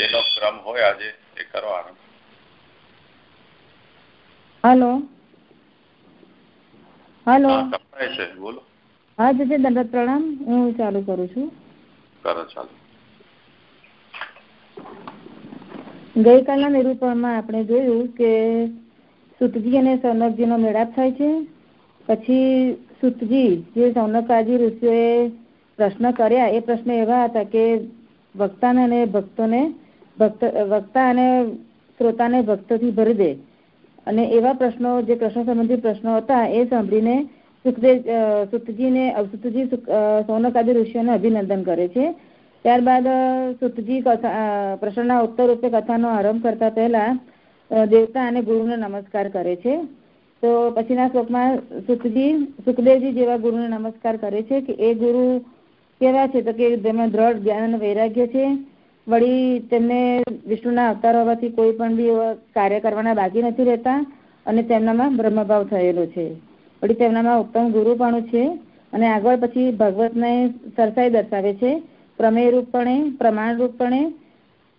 જેનો ક્રમ હોય આજે એ કરવાનો હલો. હલો. છે. બોલો. હા જજે દંડત પ્રણામ. હું ચાલુ કરું છું. કરો ચાલુ. ગઈકાલના નિરૂપણમાં આપણે જોયું કે સુતજી અને સૌનકજીનો મેળાપ થાય છે. પછી સુતજી જે સૌનકાજી ઋષિઓએ પ્રશ્ન કર્યા એ પ્રશ્ન એવા હતા કે વક્તાને અને ભક્તોને ભક્ત, વક્તા અને શ્રોતાને ભક્તોથી ભરી દે. અને એવા પ્રશ્નો, જે કૃષ્ણ સંબંધી પ્રશ્નો હતા, એ સાંભળીને સુખદેવ સુતજીને સુતજી સૌનકાદી ઋષિઓને અભિનંદન કરે છે. ત્યારબાદ સુતજી કથા પ્રશ્નના ઉત્તર રૂપે કથાનો આરંભ કરતા પહેલા દેવતા અને ગુરુને નમસ્કાર કરે છે. તો પછીના શ્લોકમાં સુખજી સુખદેવજી જેવા ગુરુને નમસ્કાર કરે છે કે એ ગુરુ કેવા છે? તો કે જેમાં દ્રઢ જ્ઞાન અને વૈરાગ્ય છે. વળી તેમને વિષ્ણુના અવતાર હોવાથી કોઈ પણ બી કાર્ય કરવાના બાકી નથી રહેતા અને તેમનામાં બ્રહ્મભાવ થયેલો છે. વળી તેમનામાં ઉત્તમ ગુરુપણું છે અને આગળ પછી ભગવતને સરસાઈ દર્શાવે છે. પ્રમેય રૂપપણે પ્રમાણ રૂપપણે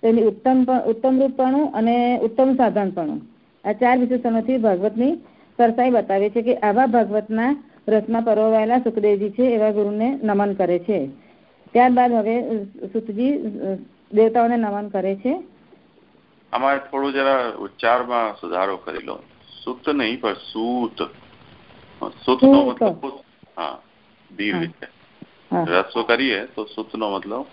તેની ઉત્તમ ઉત્તમ રૂપપણું અને ઉત્તમ સાધનપણું. આ ચાર વિશેષણોથી ભગવતની સરસાઈ બતાવે છે કે આવા ભગવતના રસમાં પરોવાયેલા સુખદેવજી છે એવા ગુરુને નમન કરે છે. ત્યારબાદ હવે સુતજી દેવતાઓને નમન કરે છે? અમારે થોડું જરા ઉચ્ચારમાં સુધારો કરી લો. સુત નહીં પણ સૂત. સુત. નો મતલબ હા દીર્ઘ છે રસ્વ કરીએ તો સુત નો મતલબ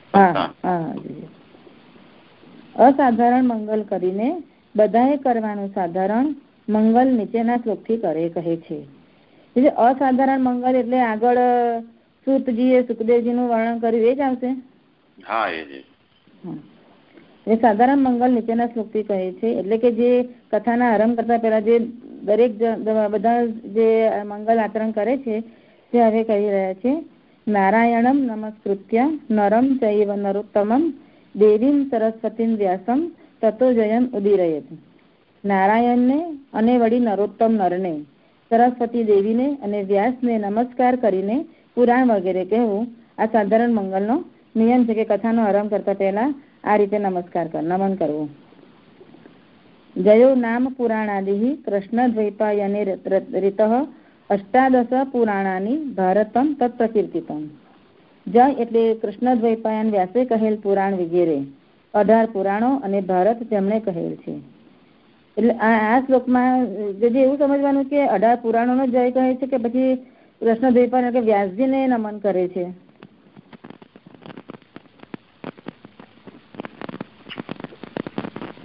અસાધારણ મંગલ કરીને બધાએ કરવાનું સાધારણ મંગલ નીચેના શ્લોકથી કરે કહે છે. એટલે અસાધારણ મંગલ એટલે આગળ સુતજીએ સુખદેવજીનું વર્ણન કર્યું એ જ આવશે? હા એ જ. એ સાધારણ મંગલ નીચેના શ્લોકથી કહે છે, એટલે કે જે કથાના આરંભ કરતા પહેલા જે દરેક બધા જે મંગલ આચરણ કરે છે, તે હવે કહી રહ્યા છે, નારાયણમ નમસ્કૃત્ય નરમ ચૈવ નરોત્તમમ દેવીમ સરસ્વતીમ વ્યાસમ તતો જયમ ઉદીરયત. નારાયણને અને વળી નરોત્તમ નરને, સરસ્વતી દેવીને અને વ્યાસને નમસ્કાર કરીને પુરાણ વગેરે કહેવું આ સાધારણ મંગલનો નિયમ છે કે કથાનો આરંભ કરતા પહેલા આ રીતે નમસ્કાર કર, નમન કરવું. જયો નામ પુરાણાદિ કૃષ્ણદ્વૈપાયને રીત અષ્ટાદશ પુરાણાની ભારતમ તત્પ્રકીર્તિતમ. જય એટલે કૃષ્ણ દ્વૈપાયન વ્યાસે કહેલ પુરાણ વગેરે, અઢાર પુરાણો અને ભારત તેમણે કહેલ છે. એટલે આ શ્લોકમાં, જે એવું સમજવાનું કે અઢાર પુરાણોનો જય કહે છે કે પછી કૃષ્ણ દ્વૈપાયન કે વ્યાસજીને નમન કરે છે.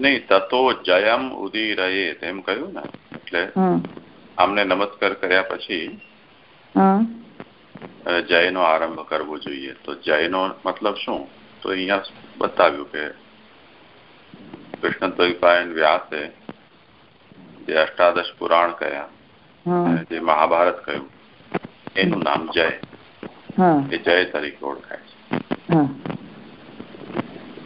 નહીં તતો જયમ ઉદીરયે તેમ કહ્યું ને. એટલે આમને નમસ્કાર કર્યા પછી જયનો આરંભ કરવો જોઈએ. તો જયનો મતલબ શું? તો અહીંયા બતાવ્યું કે કૃષ્ણ દ્વૈપાયન વ્યાસે જે અષ્ટાદશ પુરાણ કયા જે મહાભારત કહ્યું એનું નામ જય. એ જય તરીકે ઓળખાય છે.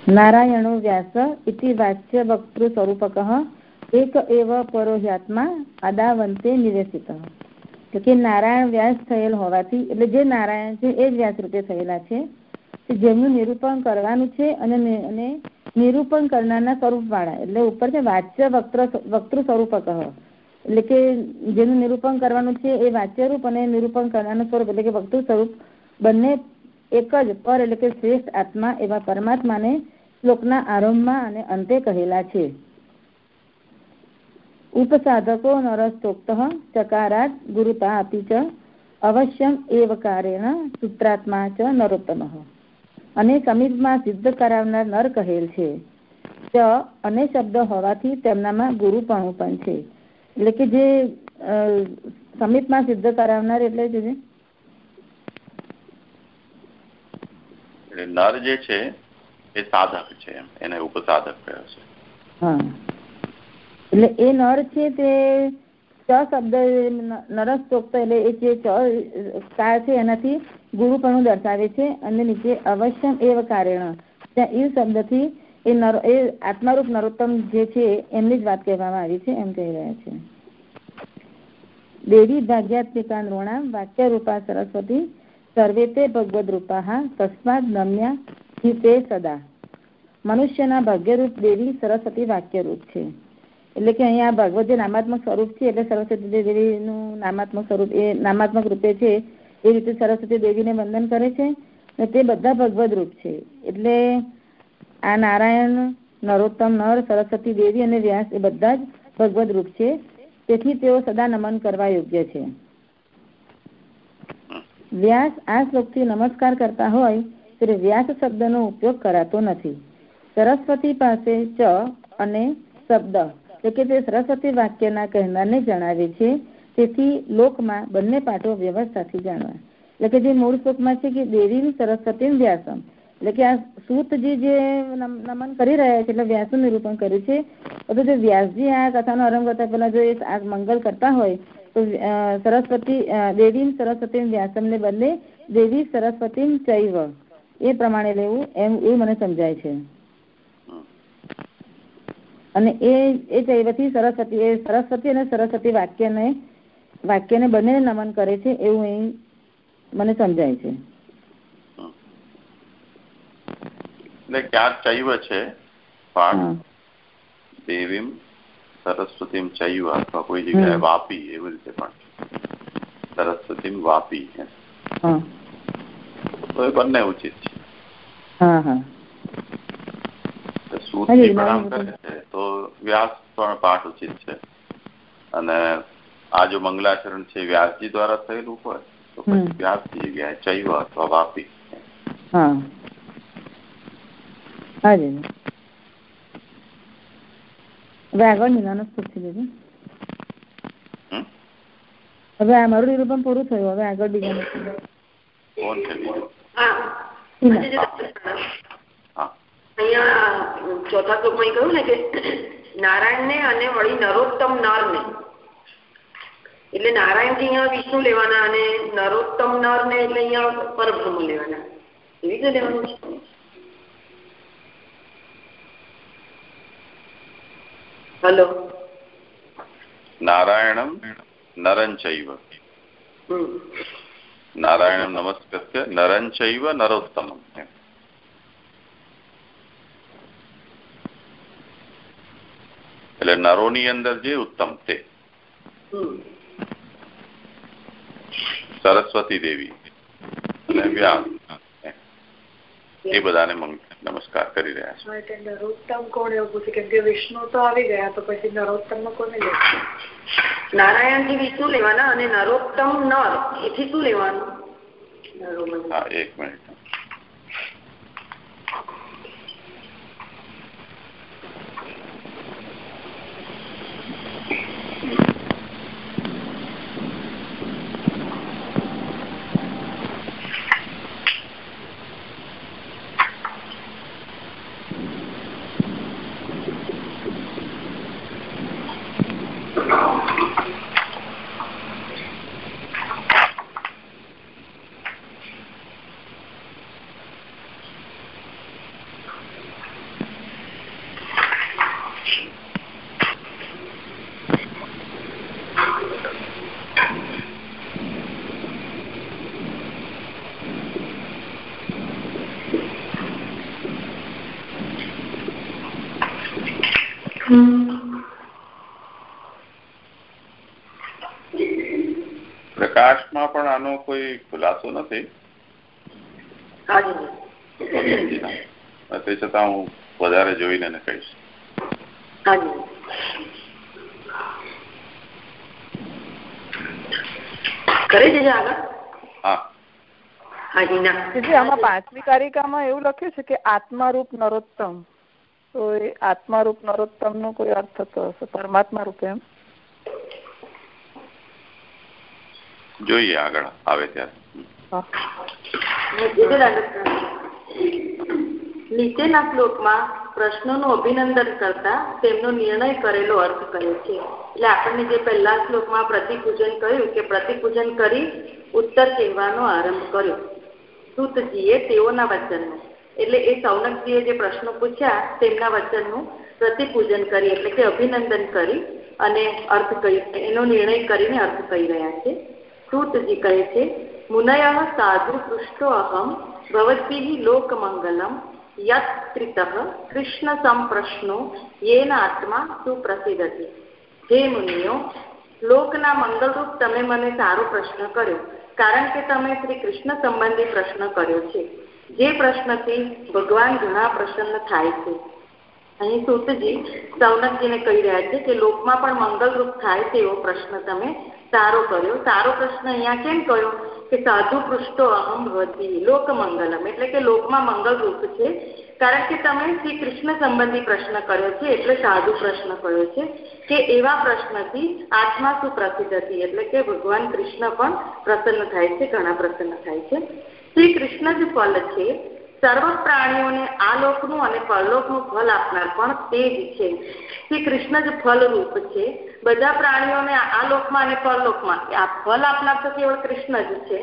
નારાયણો વ્યાસ ઇતિ વાચ્ય વક્તૃ સ્વરૂપક એક એવ પરોહ્યાત્મા અદાવંતે નિવેશિત કે નારાયણ વ્યાસ થયેલ હોવાથી, એટલે જે નારાયણ છે, એ જ વ્યાસ રૂપે થયેલા છે। જેમનું નિરૂપણ કરવાનું છે અને નિરૂપણ કરનારના સ્વરૂપ વાળા એટલે ઉપર છે વાચ્ય વક્તૃ સ્વરૂપક એટલે કે જેનું નિરૂપણ કરવાનું છે એ વાચ્ય રૂપ અને નિરૂપણ કરનારનું સ્વરૂપ, એટલે કે વક્તૃ સ્વરૂપ બંને એક જ, પર એટલે કે શ્રેષ્ઠ આત્મા એવા પરમાત્માને શ્લોકના આરંભમાં અને અંતે કહેલા છે. ઉપસાધકો નરસ્તોક્ત ચકારાત ગુરુતા આપી ચ અવશ્યમ એવ કાર્યણ સૂત્રાત્મા ચ નરોત્તમ. અને સમીપમાં સિદ્ધ કરાવનાર નર કહેલ છે. ચ અને શબ્દ હોવાથી તેમનામાં ગુરુપણું પણ છે. એટલે કે જે સમીપમાં સિદ્ધ કરાવનાર એટલે જે નર જે છે એ સાધક છે એને ઉપસાધક કહ્યો છે. એટલે એ નર છે તે ચ શબ્દ નરસ્તોક્ત એટલે એ જે કાળ છે એનાથી ગુરુપણું દર્શાવે છે અને નીચે અવશ્યમ એવ કારણ. ત્યાં ઈવ શબ્દથી એ નર, એ આત્મારૂપ નરોત્તમ જે છે એમની જ વાત કહેવામાં આવી છે, એમ કહી રહ્યા છે. દેવી ભાગ્યાત્મિકા રૂણા વાક્ય રૂપા સરસ્વતી સર્વે તે ભગવદ રૂપા તસ્માદ નમ્યા હિતે સદા. મનુષ્યના ભાગ્યરૂપ દેવી સરસ્વતી વાક્યરૂપ છે. એટલે કે અહીંયા ભગવત જે નામાત્મક સ્વરૂપ છે, એટલે સરસ્વતી દેવીનું નામાત્મક સ્વરૂપ એ નામાત્મક રૂપે છે, એ રીતે સરસ્વતી દેવીને વંદન કરે છે અને તે બધા ભગવદ રૂપ છે. એટલે આ નારાયણ, નરોત્તમ, નર, સરસ્વતી દેવી અને વ્યાસ એ બધા જ ભગવદ રૂપ છે. તેથી તેઓ સદા નમન કરવા યોગ્ય છે. વ્યાસ આ શ્લોકથી નમસ્કાર કરતા હોય ત્યારે વ્યાસ શબ્દનો ઉપયોગ કરાતો નથી. સરસ્વતી પાસે ચ અને શબ્દ, એટલે કે તે સરસ્વતી વાક્યના કહેનારને જણાવે છે, તેથી લોકમાં બંને પાઠો વ્યવસ્થાથી જાણવા. એટલે કે જે મૂળ શ્લોકમાં છે કે દેવી સરસ્વતી વ્યાસમ, એટલે કે આ સૂતજી જે નમન કરી રહ્યા છે, એટલે વ્યાસનું નિરૂપણ કર્યું છે, તો જો વ્યાસજી આ કથાનો આરંભ કરતા પહેલા જો એ મંગલ કરતા હોય, તો સરસ્વતી દેવી સરસ્વતી વ્યાસમ ને બદલે દેવી સરસ્વતી ચૈવ. એ પ્રમાણે લેવું એમ એ મને સમજાય છે. અને એ એ ચૈવથી સરસ્વતી એ સરસ્વતી અને સરસ્વતી વાક્યને વાક્યને બંને નમન કરે છે એવું અહીં મને સમજાય છે. એટલે ક્યાં ચૈવ છે પાઠ દેવીમ સરસ્વતી ચૈવ અથવા કોઈ જગ્યાએ વાપી એવી રીતે પણ. સરસ્વતી વાપી તો એ બંને ઉચિત છે. હા હા. પ્રણામ કરે છે તો વ્યાસ પણ પાઠ ઉચિત છે. અને આ જો મંગલાચરણ છે વ્યાસજી દ્વારા થયેલું હોય તો પછી વ્યાસજી જગ્યાએ ચૈવ અથવા વાપી. હવે આગળ પૂછી લેજો હવે આ મારું નિરૂપણ પૂરું થયું. હવે આગળ બીજાનું. કોણ છે બીજું. અહીંયા ચોથા શ્લોકમાં કહ્યું ને કે નારાયણ ને અને વળી નરોત્તમ નર ને એટલે નારાયણથી અહીંયા વિષ્ણુ લેવાના અને નરોત્તમ નર ને એટલે અહીંયા પરબ્રહ્મ લેવાના. એવી રીતે લેવાનું છે. હલો. નારાયણમ નરંચૈવ. નારાયણમ નમસ્કૃત્ય નરંચૈવ નરોત્તમ એટલે નરોની અંદર જે ઉત્તમ તે। સરસ્વતી દેવી અને વ્યાસ, એ બધાને નમસ્કાર કરી રહ્યા છે. નરોત્તમ કોણ એવું પૂછે? કેમ કે વિષ્ણુ તો આવી ગયા તો પછી નરોત્તમ કોને લેવું નારાયણથી વિષ્ણુ લેવાના અને નરોત્તમ નર એથી શું લેવાનું? હા એક મિનિટ પ્રકાશમાં પણ આનો કોઈ ખુલાસો નથી? તે છતાં હું વધારે જોઈને કહીશ. કરે છે આગળ? હા. આમાં પાંચમી કારિકામાં એવું લખ્યું છે કે આત્મારૂપ નરોત્તમ. તો એ આત્મારૂપ નરોત્તમ નો કોઈ અર્થ થતો હશે પરમાત્મા રૂપે એમ? જોઈએ આગળ આવે ત્યારે નીચેના શ્લોકમાં પ્રશ્નોનું અભિનંદન કરતા તેમનો નિર્ણય કરેલો અર્થ કરે છે. એટલે આપણને જે પહેલા શ્લોકમાં પ્રતિપૂજન કહ્યું કે પ્રતિપૂજન કરી ઉત્તર કહેવાનો આરંભ કર્યો. સુતજીએ તેઓના વચનનું, એટલે એ સૌનકજીએ જે પ્રશ્નો પૂછ્યા તેમના વચનનું પ્રતિપૂજન કરી, એટલે કે અભિનંદન કરી અને અર્થ કહી, એનો નિર્ણય કરીને અર્થ કહી રહ્યા છે. સૂતજી કહે છે મુનય સાધુ પૃષ્ઠો અહમ લોકમંગલમ યત્રિત કૃષ્ણ સંપ્રશ્નો યેન આત્મા સુપ્રસિદ્ધતિ હે મુનિઓ લોકના મંગલરૂપ તમે મને સારો પ્રશ્ન કર્યો કારણ કે તમે શ્રી કૃષ્ણ સંબંધી પ્રશ્ન કર્યો છે જે પ્રશ્નથી ભગવાન ઘણા પ્રસન્ન થાય છે। અહીં સુતજી સૌનકજીને કહી રહ્યા છે કે, લોકમાં પણ મંગલરૂપ થાય તેવો પ્રશ્ન તમે સારો કર્યો. સારો પ્રશ્ન અહીંયા કેમ કહ્યો કે સાધુ પૃષ્ઠો અહમ વધી, લોકમંગલમ, એટલે કે લોકમાં મંગલરૂપ છે. કારણ કે તમે શ્રી કૃષ્ણ સંબંધી પ્રશ્ન કર્યો છે, એટલે સાધુ પ્રશ્ન કર્યો છે, કે એવા પ્રશ્નથી આત્મા શું પ્રસિદ્ધ હતી, એટલે કે ભગવાન કૃષ્ણ પણ પ્રસન્ન થાય છે, ઘણા પ્રસન્ન થાય છે. શ્રી કૃષ્ણ જ ફલ છે સર્વ પ્રાણીઓને આ લોકનું અને પરલોકનું ફલ આપનાર પણ તે જ છે શ્રી કૃષ્ણ જ ફલરૂપ છે. બધા પ્રાણીઓને આ લોકમાં અને પરલોકમાં આ ફલ આપનાર તો કેવળ કૃષ્ણ જ છે.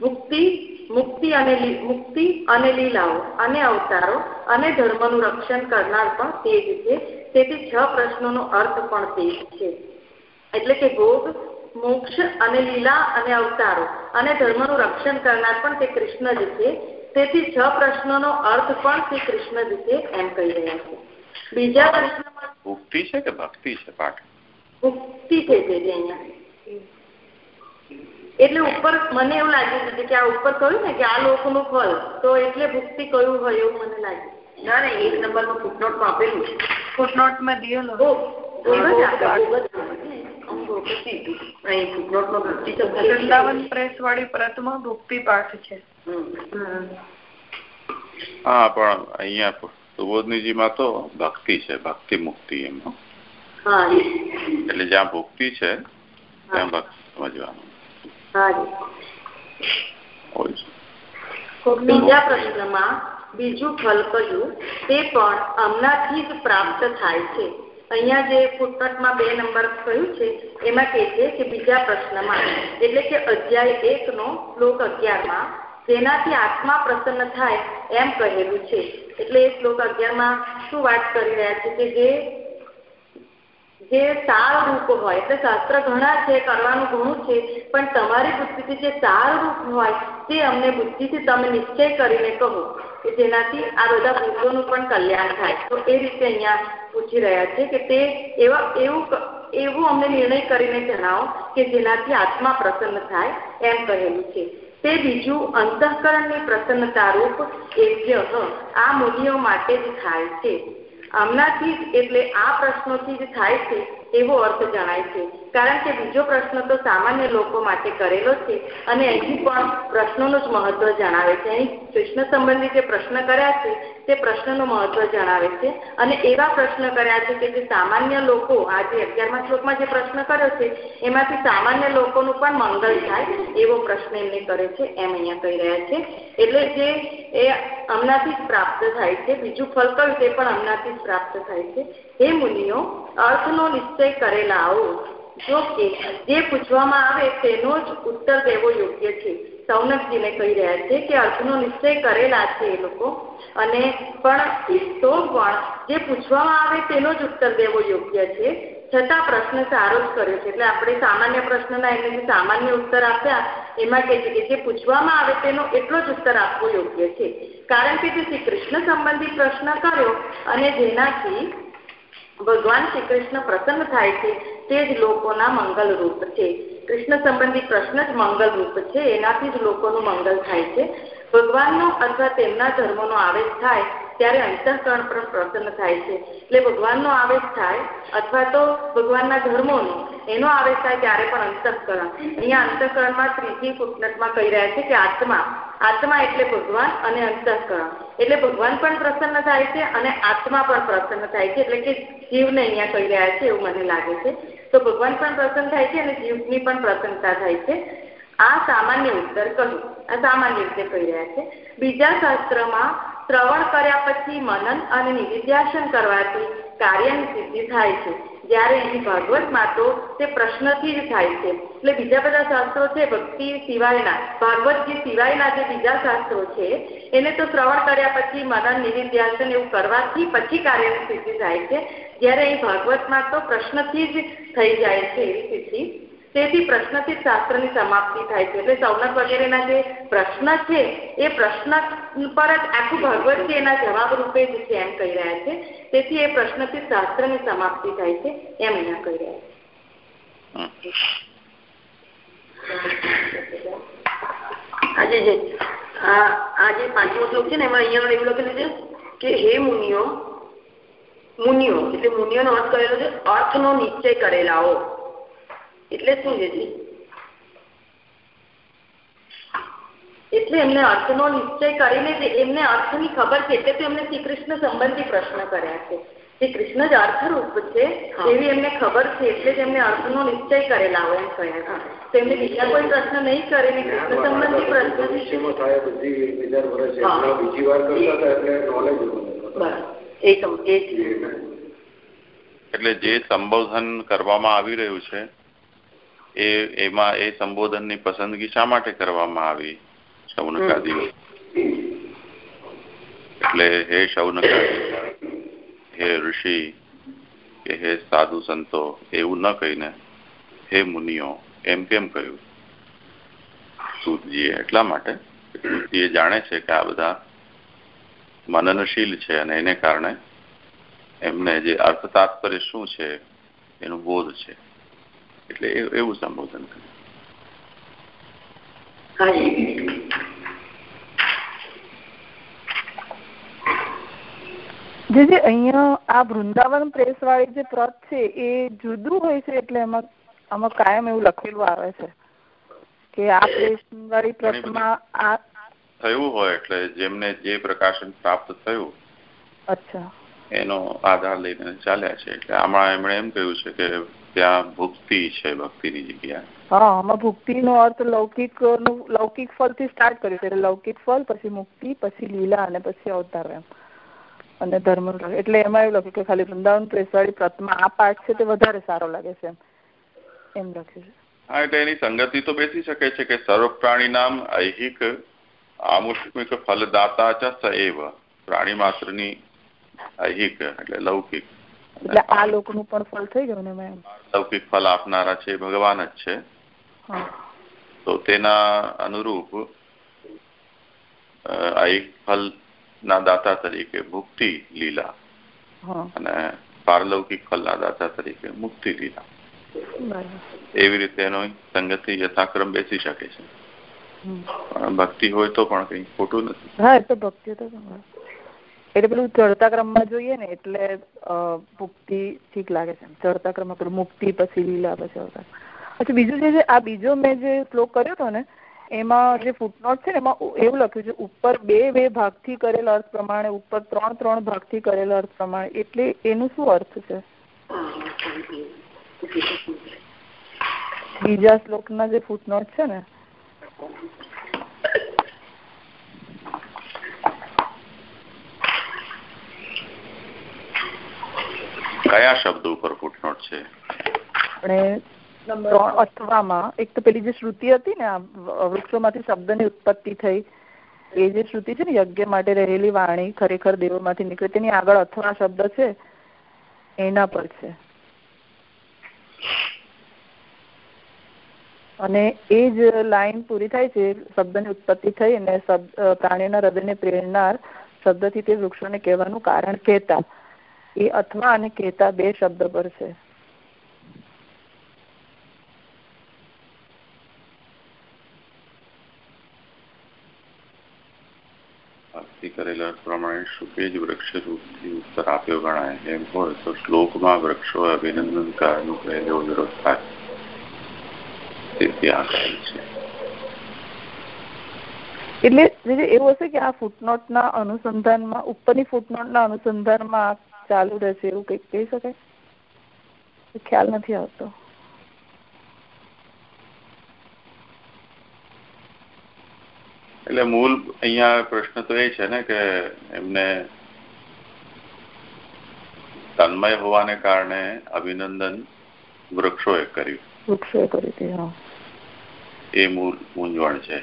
ભુક્તિ મુક્તિ અને મુક્તિ અને લીલાઓ અને અવતારો અને ધર્મનું રક્ષણ કરનાર પણ તે જ છે. તેથી છ પ્રશ્નોનો અર્થ પણ તે જ છે. એટલે કે ભોગ, મોક્ષ અને લીલા અને અવતારો અને ધર્મનું રક્ષણ કરનાર પણ તે કૃષ્ણ જ છે. તેથી છ પ્રશ્નોનો અર્થ પણ શ્રી કૃષ્ણ જ એમ કહી રહ્યા છે. બીજા પ્રશ્નમાં મુક્તિ છે કે ભક્તિ છે પાઠ? મુક્તિ છે તે અહીંયા. એટલે ઉપર મને એવું લાગ્યું હતું કે આ ઉપર કહ્યું ને કે આ લોકનું ફળ તો એટલે ભુક્તિ કયું હોય એવું મને લાગ્યું. ના ના એક નંબરમાં ફૂટનોટમાં આપેલું છે. ફૂટનોટમાં દિયેલો વૃંદાવન પ્રેસ વાળી પ્રતમાં ભુક્તિ પાઠ છે. હા, પણ અહીંયા સુબોધનીજીમાં તો ભક્તિ છે, ભક્તિ મુક્તિ એમાં એટલે જ્યાં ભુક્તિ છે, ત્યાં ભક્તિ સમજવાનું. બીજા પ્રશ્નમાં, બીજું ફલ કહ્યું તે પણ હમણાંથી જ પ્રાપ્ત થાય છે. અહીંયા જે પુસ્તકમાં બે નંબર કહ્યું છે, એમાં કે છે કે બીજા પ્રશ્નમાં, એટલે કે અધ્યાય એક નો શ્લોક અગિયારમાં જેનાથી આત્મા પ્રસન્ન થાય એમ કહેલું છે. એટલે એ શ્લોક અગિયારમાં શું વાત કરી રહ્યા છે કે જે જે સાર રૂપ હોય, એટલે શાસ્ત્ર ઘણા છે, કરવાનું ઘણું છે, પણ તમારી બુદ્ધિથી જે સાર રૂપ હોય, તે અમને બુદ્ધિથી તમે નિશ્ચય કરીને કહો કે જેનાથી આ બધા ભૂતોનું પણ કલ્યાણ થાય. તો એ રીતે અહીંયા પૂછી રહ્યા છે કે તે એવા, એવું એવું અમને નિર્ણય કરીને જણાવો કે જેનાથી આત્મા પ્રસન્ન થાય એમ કહેલું છે. તે બીજું અંતઃકરણની પ્રસન્નતા રૂપ એવ્ય આ મુનિઓ માટે જ થાય છે. આમનાથી જ એટલે આ પ્રશ્નોથી જ થાય છે, એવો અર્થ જણાય છે. કારણ કે બીજો પ્રશ્ન તો સામાન્ય લોકો માટે કરેલો છે અને અહીંથી પણ પ્રશ્નોનું જ મહત્વ જણાવે છે. અહીં કૃષ્ણ સંબંધી જે પ્રશ્ન કર્યા છે, તે પ્રશ્નનું મહત્વ જણાવે છે. અને એવા પ્રશ્ન કર્યા છે કે જે સામાન્ય લોકો આજે અગિયારમા શ્લોકમાં જે પ્રશ્ન કર્યો છે, એમાંથી સામાન્ય લોકોનું પણ મંગળ થાય એવો પ્રશ્ન એમને કરે છે એમ અહીંયા કહી રહ્યા છે. એટલે જે એ હમણાંથી જ પ્રાપ્ત થાય છે, બીજું ફલ કયું તે પણ હમણાંથી જ પ્રાપ્ત થાય છે. હે મુનિઓ, અર્થનો નિશ્ચય કરેલા આવો જો કે જે પૂછવામાં આવે તેનો જ ઉત્તર દેવો યોગ્ય છે. સૌનકજીને કહી રહ્યા છે કે અર્થનો નિશ્ચય કરેલા છે એ લોકો. અને પણ તો પણ જે પૂછવામાં આવે તેનો જ ઉત્તર દેવો યોગ્ય છે. છતાં પ્રશ્ન સારો જ કર્યો છે. એટલે આપણે સામાન્ય પ્રશ્નના એમને જે એટલો જ ઉત્તર આપવો યોગ્ય છે. કારણ કે જે શ્રી કૃષ્ણ સંબંધી પ્રશ્ન કર્યો અને જેનાથી ભગવાન શ્રી કૃષ્ણ પ્રસન્ન થાય છે તે જ લોકોના મંગલ રૂપ છે. કૃષ્ણ સંબંધી પ્રશ્ન જ મંગલ રૂપ છે. એનાથી જ લોકોનું મંગલ થાય છે. ભગવાનનો અથવા તેમના ધર્મનો આવેશ થાય ત્યારે અંતઃકરણ પણ પ્રસન્ન થાય છે. એટલે ભગવાનનો આવેશ થાય અથવા તો ભગવાનના ધર્મોનો એનો આવેશ થાય ત્યારે પણ અંતઃકરણ. અહીંયા અંતઃકરણમાં ત્રીજી ફૂટનટમાં કહી રહ્યા છે કે આત્મા. આત્મા એટલે ભગવાન અને અંતઃકરણ. એટલે ભગવાન પણ પ્રસન્ન થાય છે અને આત્મા પણ પ્રસન્ન થાય છે. એટલે કે જીવને અહીંયા કહી રહ્યા છે એવું મને લાગે છે. તો ભગવાન પણ પ્રસન્ન થાય છે અને જીવની પણ પ્રસન્નતા થાય છે. આ સામાન્ય ઉત્તર કહ્યું આ સામાન્ય રીતે કહી રહ્યા છે. બીજા શાસ્ત્રમાં શ્રવણ કર્યા પછી મનન અને નિધિધ્યાસન કરવાથી કાર્યની સિદ્ધિ થાય છે. જ્યારે અહીં ભાગવતમાં તો તે પ્રશ્નથી જ થાય છે. એટલે બીજા બધા શાસ્ત્રો છે, ભક્તિ સિવાયના ભાગવતજી સિવાયના જે બીજા શાસ્ત્રો છે, એને તો શ્રવણ કર્યા પછી મનન, નિધિધ્યાસન એવું કરવાથી પછી કાર્યની સિદ્ધિ થાય છે. જ્યારે અહીં ભાગવતમાં તો પ્રશ્નથી જ થઈ જાય છે એવી સિદ્ધિ તેથી પ્રશ્નથી શાસ્ત્રની સમાપ્તિ થાય છે. એટલે સૌનક વગેરેના જે પ્રશ્ન છે, એ પ્રશ્ન પર જ આખું ભાગવત છે એના જવાબ રૂપે જ છે એમ કહી રહ્યા છે. તેથી એ પ્રશ્નથી શાસ્ત્રની સમાપ્તિ થાય છે એમ અહીંયા કહી રહ્યા છે. આજે જે આ જે પાંચમો શ્લોક છે ને, એમાં અહીંયા એવું લખેલું છે કે, હે મુનિઓ મુનિઓ એટલે મુનિઓનો અર્થ કરેલો છે અર્થનો નિશ્ચય કરેલાઓ. એટલે શું છે એટલે એમને અર્થનો નિશ્ચય કરીને એમને અર્થની ખબર છે એટલે એમને શ્રી કૃષ્ણ સંબંધી પ્રશ્ન કર્યા છે. શ્રી કૃષ્ણ જ અર્થરૂપ છે એવી એમને ખબર છે એટલે જ એમને અર્થનો નિશ્ચય કરેલા હોય એમ કહ્યા તો એમને બીજા કોઈ પ્રશ્ન નહીં કરે ને કૃષ્ણ સંબંધી પ્રશ્ન એટલે જે સંબોધન કરવામાં આવી રહ્યું છે એ એમાં એ સંબોધનની પસંદગી શા માટે કરવામાં આવી? શૌનકાદીઓ એટલે હે શૌનકાદી હે ઋષિ કે હે સાધુ સંતો એવું ન કહીને હે મુનિઓ એમ કેમ કહ્યું? સૂતજીએ એટલા માટે સૂતજીએ જાણે છે કે આ બધા મનનશીલ છે અને એને કારણે એમને જે અર્થ તાત્પર્ય શું છે એનું બોધ છે. એટલે એવું સંબોધન કર્યું જે જે અહીંયા આ વૃંદાવન પ્રેસ વાળી જે પ્રત છે એ જુદું હોય છે એટલે એમાં આમાં કાયમ એવું લખેલું આવે છે કે આ પ્રેસ વાળી પ્રતમાં આ થયું હોય એટલે જેમને જે પ્રકાશન પ્રાપ્ત થયું અચ્છા. એનો આધાર લઈને ચાલ્યા છે. એટલે આમાં એમણે એમ કહ્યું છે કે ત્યાં ભુક્તિ છે ભક્તિની જગ્યા. હા આમાં ભુક્તિ અર્થ લૌકિકનું લૌકિક ફળ સ્ટાર્ટ કર્યું છે. લૌકિક ફળ પછી મુક્તિ પછી લીલા અને પછી અવતાર એમ. અને ધર્મ એટલે એમાં એવું લખ્યું કે ખાલી વૃંદાવન પ્રેસવાળી પ્રતમાં આ પાઠ છે તે વધારે સારો લાગે છે એમ. લખ્યું છે. હા એટલે એની સંગતિ તો બેસી શકે છે કે સર્વ પ્રાણી નામ ઐહિક આમુષ્મિક ફલદાતા ચ સએવ પ્રાણી માત્રની ઐહિક એટલે લૌકિક. એટલે આ લોકનું પણ ફળ થઈ ગયું ને મેં લૌકિક ફલ આપનારા છે ભગવાન જ છે. તો તેના અનુરૂપ ઐહિક ફલ ના દાતા તરીકે મુક્તિ લીલા અને પારલૌકિક ફલના દાતા તરીકે મુક્તિ લીલા. એવી રીતે એનો સંગતિ યથાક્રમ બેસી શકે છે. ભક્તિ હોય તો પણ કઈ ખોટું નથી. હા તો ભક્તિ તો એટલે પેલું ચડતા ક્રમમાં જોઈએ ને, એટલે મુક્તિ ઠીક લાગે છે ચડતા ક્રમમાં પેલું મુક્તિ પછી લીલા પછી અવતાર. પછી બીજું જે આ બીજો મેં જે શ્લોક કર્યો હતો ને, એમાં જે ફૂટનોટ છે ને, એમાં એવું લખ્યું છે, ઉપર બે બે ભાગથી કરેલ અર્થ પ્રમાણે, ઉપર ત્રણ ત્રણ ભાગથી કરેલ અર્થ પ્રમાણે, એટલે એનું શું અર્થ છે? બીજા શ્લોકના જે ફૂટનોટ છે ને કયા શબ્દ ઉપર ફૂટનોટ છે? આપણે અથવામાં એક તો પેલી જે શ્રુતિ હતી ને વૃક્ષોમાંથી શબ્દની ઉત્પત્તિ થઈ એ જે શ્રુતિ છે ને યજ્ઞ માટે રહેલી વાણી ખરેખર દેવોમાંથી નીકળે તેની આગળ અથવા શબ્દ છે એના પર છે. અને એ જ લાઈન પૂરી થાય છે, શબ્દની ઉત્પત્તિ થઈ અને શબ્દ પ્રાણીના હૃદયને પ્રેરનાર શબ્દથી તે વૃક્ષોને કહેવાનું કારણ કહેતા. એ અથવા અને કહેતા બે શબ્દ પર છે. ભક્તિ કરેલા પ્રમાણે જ વૃક્ષ રૂપથી ઉત્તર આપ્યો ગણાય. એમ હોય તો શ્લોકમાં વૃક્ષો અભિનંદન કારનું કહેલો વિરોધ થાય. એટલે મૂળ અહીંયા પ્રશ્ન તો એ છે ને કે એમને તન્મય હોવાને કારણે અભિનંદન વૃક્ષોએ કર્યું. વૃક્ષોએ કર્યું એ મૂળ મૂંઝવણ છે.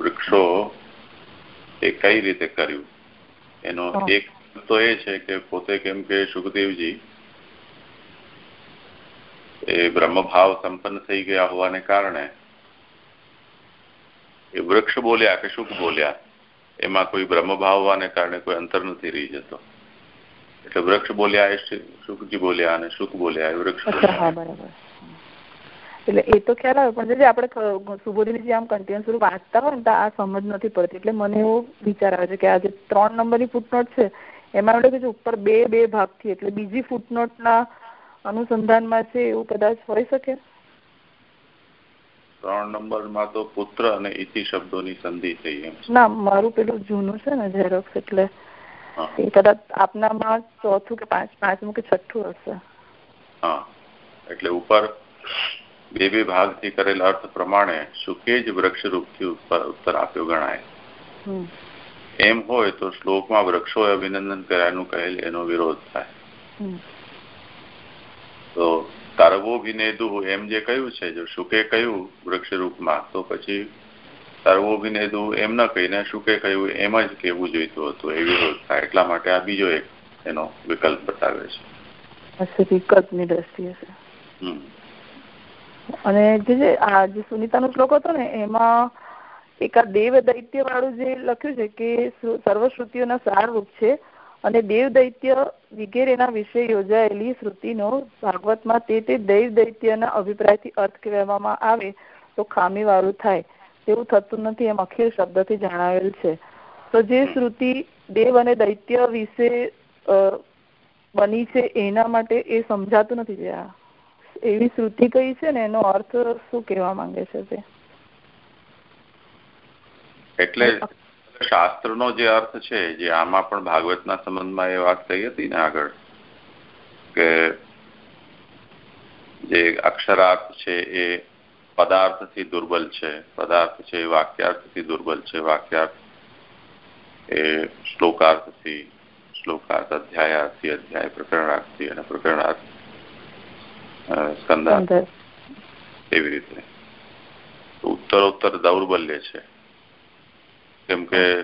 વૃક્ષો એ કઈ રીતે કર્યું? એનો એક તો એ છે કે પોતે કેમ કે સુખદેવજી એ બ્રહ્મભાવ સંપન્ન થઈ ગયા હોવાને કારણે એ વૃક્ષ બોલ્યા કે સુખ બોલ્યા એમાં કોઈ બ્રહ્મભાવ હોવાને કારણે કોઈ અંતર નથી રહી જતો. એટલે વૃક્ષ બોલ્યા એ સુખજી બોલ્યા અને સુખ બોલ્યા એ વૃક્ષ એટલે એ તો ખ્યાલ આવે પણ જે આપણે સુબોધીની આમ કન્ટિન્યુઅસ વાંચતા હોય ને તો આ સમજ નથી પડતી. એટલે મને એવો વિચાર આવે છે કે આ જે ત્રણ નંબરની ફૂટનોટ છે એમાં આપણે કે ઉપર બે બે ભાગથી એટલે બીજી ફૂટનોટના અનુસંધાનમાં છે એવું કદાચ હોઈ શકે? ત્રણ નંબરમાં તો પુત્ર અને ઇતિ શબ્દોની સંધિ થઈ એમ. ના મારું પેલું જૂનું છે ને ઝેરોક્સ એટલે એ કદાચ આપનામાં ચોથું કે પાંચ પાંચમું કે છઠ્ઠું હશે. હા. એટલે ઉપર બે બે ભાગથી કરેલ અર્થ પ્રમાણે સુકે જ વૃક્ષરૂપથી ઉત્તર આપ્યો ગણાય. એમ હોય તો શ્લોકમાં વૃક્ષો અભિનંદન કર્યાનું કહેલ એનો વિરોધ થાય. તો સર્વોભિનેદુ એમ જે કહ્યું છે જો શુકે કહ્યું વૃક્ષ રૂપમાં તો પછી સર્વોભિનેદુ એમ ન કહીને સુકે કહ્યું એમ જ કેવું જોઈતું હતું એ વિરોધ થાય. એટલા માટે આ બીજો એક એનો વિકલ્પ બતાવે છે. વિકલ્પની દ્રષ્ટિએ અને જે આ જે સુનિતાનો શ્લોક હતો ને, એમાં એક આ દેવ દૈત્ય વાળું જે લખ્યું છે કે સર્વશ્રુતિઓના સારરૂપ છે અને દેવ દૈત્ય વગેરેના વિશે યોજાયેલી શ્રુતિનો ભાગવતમાં તે તે દૈવ દૈત્યના અભિપ્રાયથી અર્થ કહેવામાં આવે તો ખામી વાળું થાય. તેવું થતું નથી એમ અખિલ શબ્દથી જણાવેલ છે. તો જે શ્રુતિ દેવ અને દૈત્ય વિશે બની છે એના માટે એ સમજાતું નથી જે એવી શ્રુતિ કઈ છે ને, એનો અર્થ શું કહેવા માંગે છે તે? એટલે શાસ્ત્રનો જે અર્થ છે, જે આમાં પણ ભાગવતના સંબંધમાં એ વાત કહી હતી ને આગળ, કે જે અક્ષરાર્થ છે એ પદાર્થથી દુર્બલ છે, પદાર્થ છે એ વાક્યાર્થથી દુર્બલ છે, વાક્યાર્થ એ શ્લોકાર્થથી, શ્લોકાર્થ અધ્યાયાર્થી, અધ્યાય પ્રકરણાર્થથી અને પ્રકરણાર્થ સ્કંદાર્થ એવી રીતે. ઉત્તરોત્તર દૌર્બલ્ય છે. કેમ કે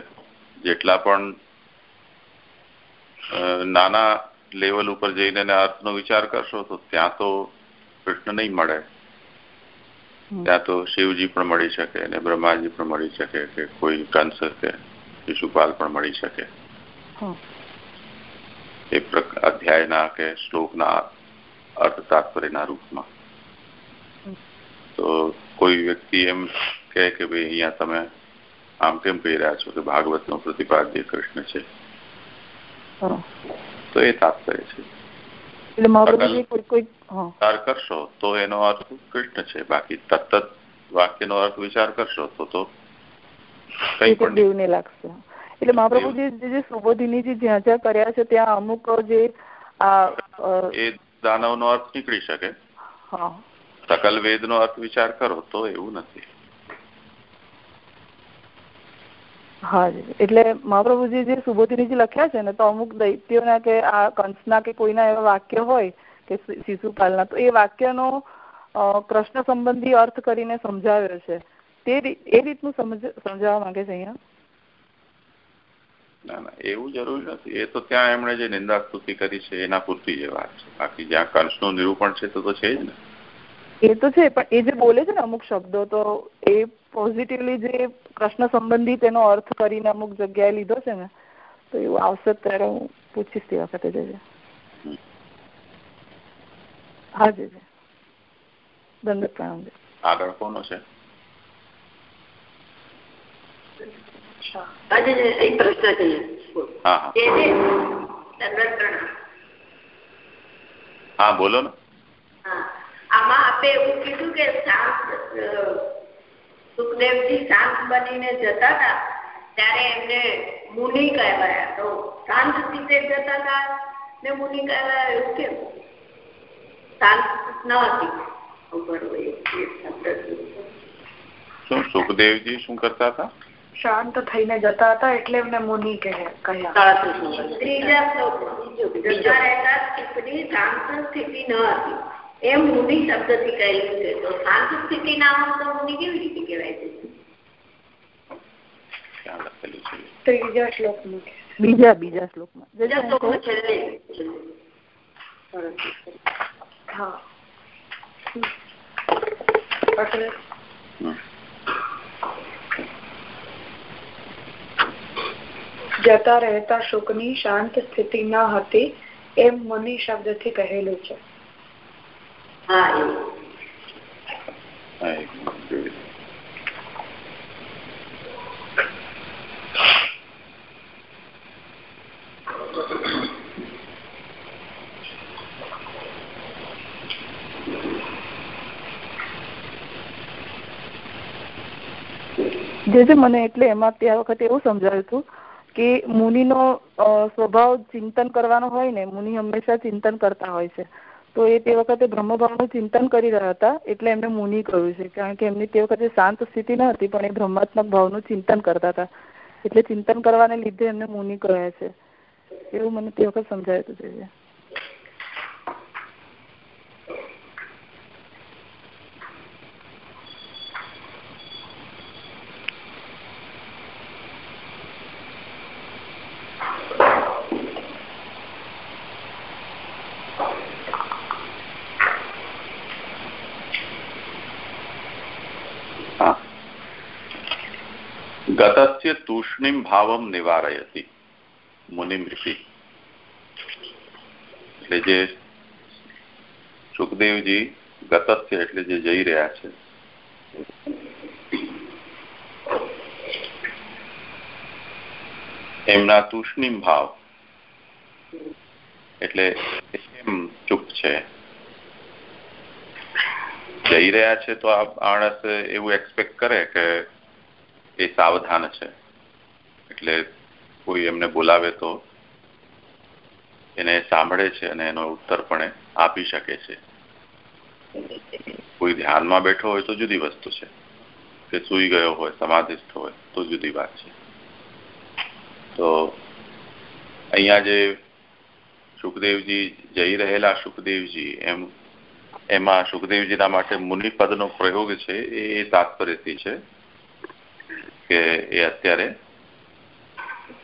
જેટલા પણ નાના લેવલ ઉપર જઈને અર્થનો વિચાર કરશો તો ત્યાં તો કૃષ્ણ નહીં મળે. ત્યાં તો શિવજી પણ મળી શકે અને બ્રહ્માજી પણ મળી શકે કે કોઈ કંસ કે શિશુપાલ પણ મળી શકે. એ અધ્યાયના કે શ્લોકના અર્થ તાત્પર્યના રૂપમાં. તો કોઈ વ્યક્તિ એમ કહે કે ભાઈ અહીંયા તમે આમ કેમ કહી રહ્યા છો કે ભાગવત નો પ્રતિપાદ્ય કૃષ્ણ છે? તો એ તાત્પર્ય છે. કરશો તો એનો અર્થ કૃષ્ણ છે. બાકી તત્ત વાક્યનો અર્થ વિચાર કરશો તો તો કઈ પણ લાગશે. એટલે મહાપ્રભુજી જે સુબોધિની જ્યાં જ્યાં કર્યા છે ત્યાં અમુક જે એ દાનવ નો અર્થ નીકળી શકે. સકલ વેદ નો અર્થ વિચાર કરો તો એવું નથી. હા એટલે મહાપ્રભુજી જે સુબોધિનીજી લખ્યા છે ને તો અમુક દૈત્યોના કે આ કંસના કે કોઈના એવા વાક્ય હોય કે શિશુપાલના તો એ વાક્યનો કૃષ્ણ સંબંધી અર્થ કરીને સમજાવ્યો છે. તે એ રીતનું સમજાવવા માંગે છે અહીંયા? ના ના એવું જરૂરી નથી. એ તો ત્યાં એમણે જે નિંદા સ્તુતિ કરી છે એના પૂરતી જ વાત છે. બાકી જ્યાં કંસનું નિરૂપણ છે તો છે જ ને. એ તો છે પણ એ જે બોલે છે ને અમુક શબ્દો તો એ પોઝિટિવલી જે કૃષ્ણ સંબંધિત એનો અર્થ કરીને અમુક જગ્યાએ લીધો છે ને તો એવું આવશે ત્યારે હું પૂછીશ તે વખતે જજે હા જજે દંડક પ્રણામ આગળ કોનો છે? હા બોલો ને. આમાં આપે એવું કીધું કે સુખદેવજી શાંત બનીને જતા હતા ત્યારે એમને મુનિ કહેવાયા. તો શાંત રીતે જતા હતા ને મુનિ કહેવાયા એવું કેમ? શાંત ન હતી. સુખદેવજી શું કરતા હતા? શાંત થઈને જતા હતા એટલે એમને મુનિ કહ્યા. ત્રીજા જતા રહેતા શાંત સ્થિતિ ન હતી. એમ મુનિ શબ્દથી કહેલું છે. તો શાંત સ્થિતિ ના હોય તો મુનિ કેવી રીતે કહેવાય? છે. ત્રીજા શ્લોકમાં. બીજા બીજા શ્લોકમાં. બીજા શ્લોકમાં છેલ્લે. હા. જતા રહેતા સુખની શાંત સ્થિતિ ન હતી એમ મુનિ શબ્દથી કહેલું છે. હા જે જે મને એટલે એમાં ત્યાં વખતે એવું સમજાયું હતું કે મુનિનો સ્વભાવ ચિંતન કરવાનો હોય ને, મુનિ હંમેશા ચિંતન કરતા હોય છે. તો એ તે વખતે બ્રહ્મભાવનું ચિંતન કરી રહ્યા હતા, એટલે એમને મુનિ કહ્યું છે. કારણ કે એમની તે વખતે શાંત સ્થિતિ ન હતી, પણ એ બ્રહ્માત્મક ભાવનું ચિંતન કરતા હતા. એટલે ચિંતન કરવાને લીધે એમને મુનિ કહ્યા છે. એવું મને તે વખત સમજાયું હતું ગતસ્ય તૂષ્ણીમ ભાવમ નિવારયતી મુનિમૃષિ એટલે જે સુખદેવજી ગતસ્ય એટલે જે જઈ રહ્યા છે। એમના તૂષ્ણીમ ભાવ એટલે એમ ચૂપ છે। જઈ રહ્યા છે તો આ માણસ એવું એક્સપેક્ટ કરે કે એ સાવધાન છે. એટલે કોઈ એમને બોલાવે તો એને સાંભળે છે અને એનો ઉત્તર પણ આપી શકે છે. કોઈ ધ્યાનમાં બેઠો હોય તો જુદી વસ્તુ છે. કે સુઈ ગયો હોય, સમાધિસ્થ હોય, તો જુદી વાત છે. તો અહીંયા જે સુખદેવજી જઈ રહેલા સુખદેવજી, એમ એમાં સુખદેવજીના માટે મુનિપદનો પ્રયોગ છે એ તાત્પર્યથી છે. કે એ અત્યારે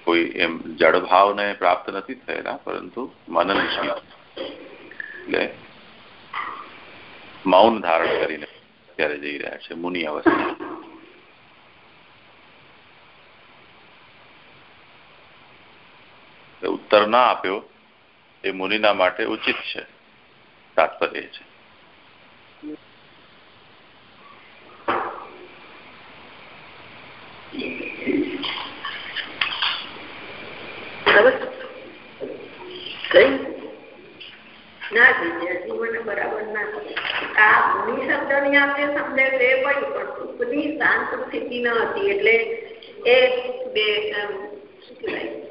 કોઈ એમ જડભાવને પ્રાપ્ત નથી થયેલા, પરંતુ મનનશીલ એટલે મૌન ધારણ કરીને અત્યારે જઈ રહ્યા છે, મુનિ અવસ્થા ઉત્તર ના આપ્યો એ મુનિના માટે ઉચિત છે, તાત્પર્ય છે. વિદ્યાર્થી બરાબર ના હતી એટલે એ બે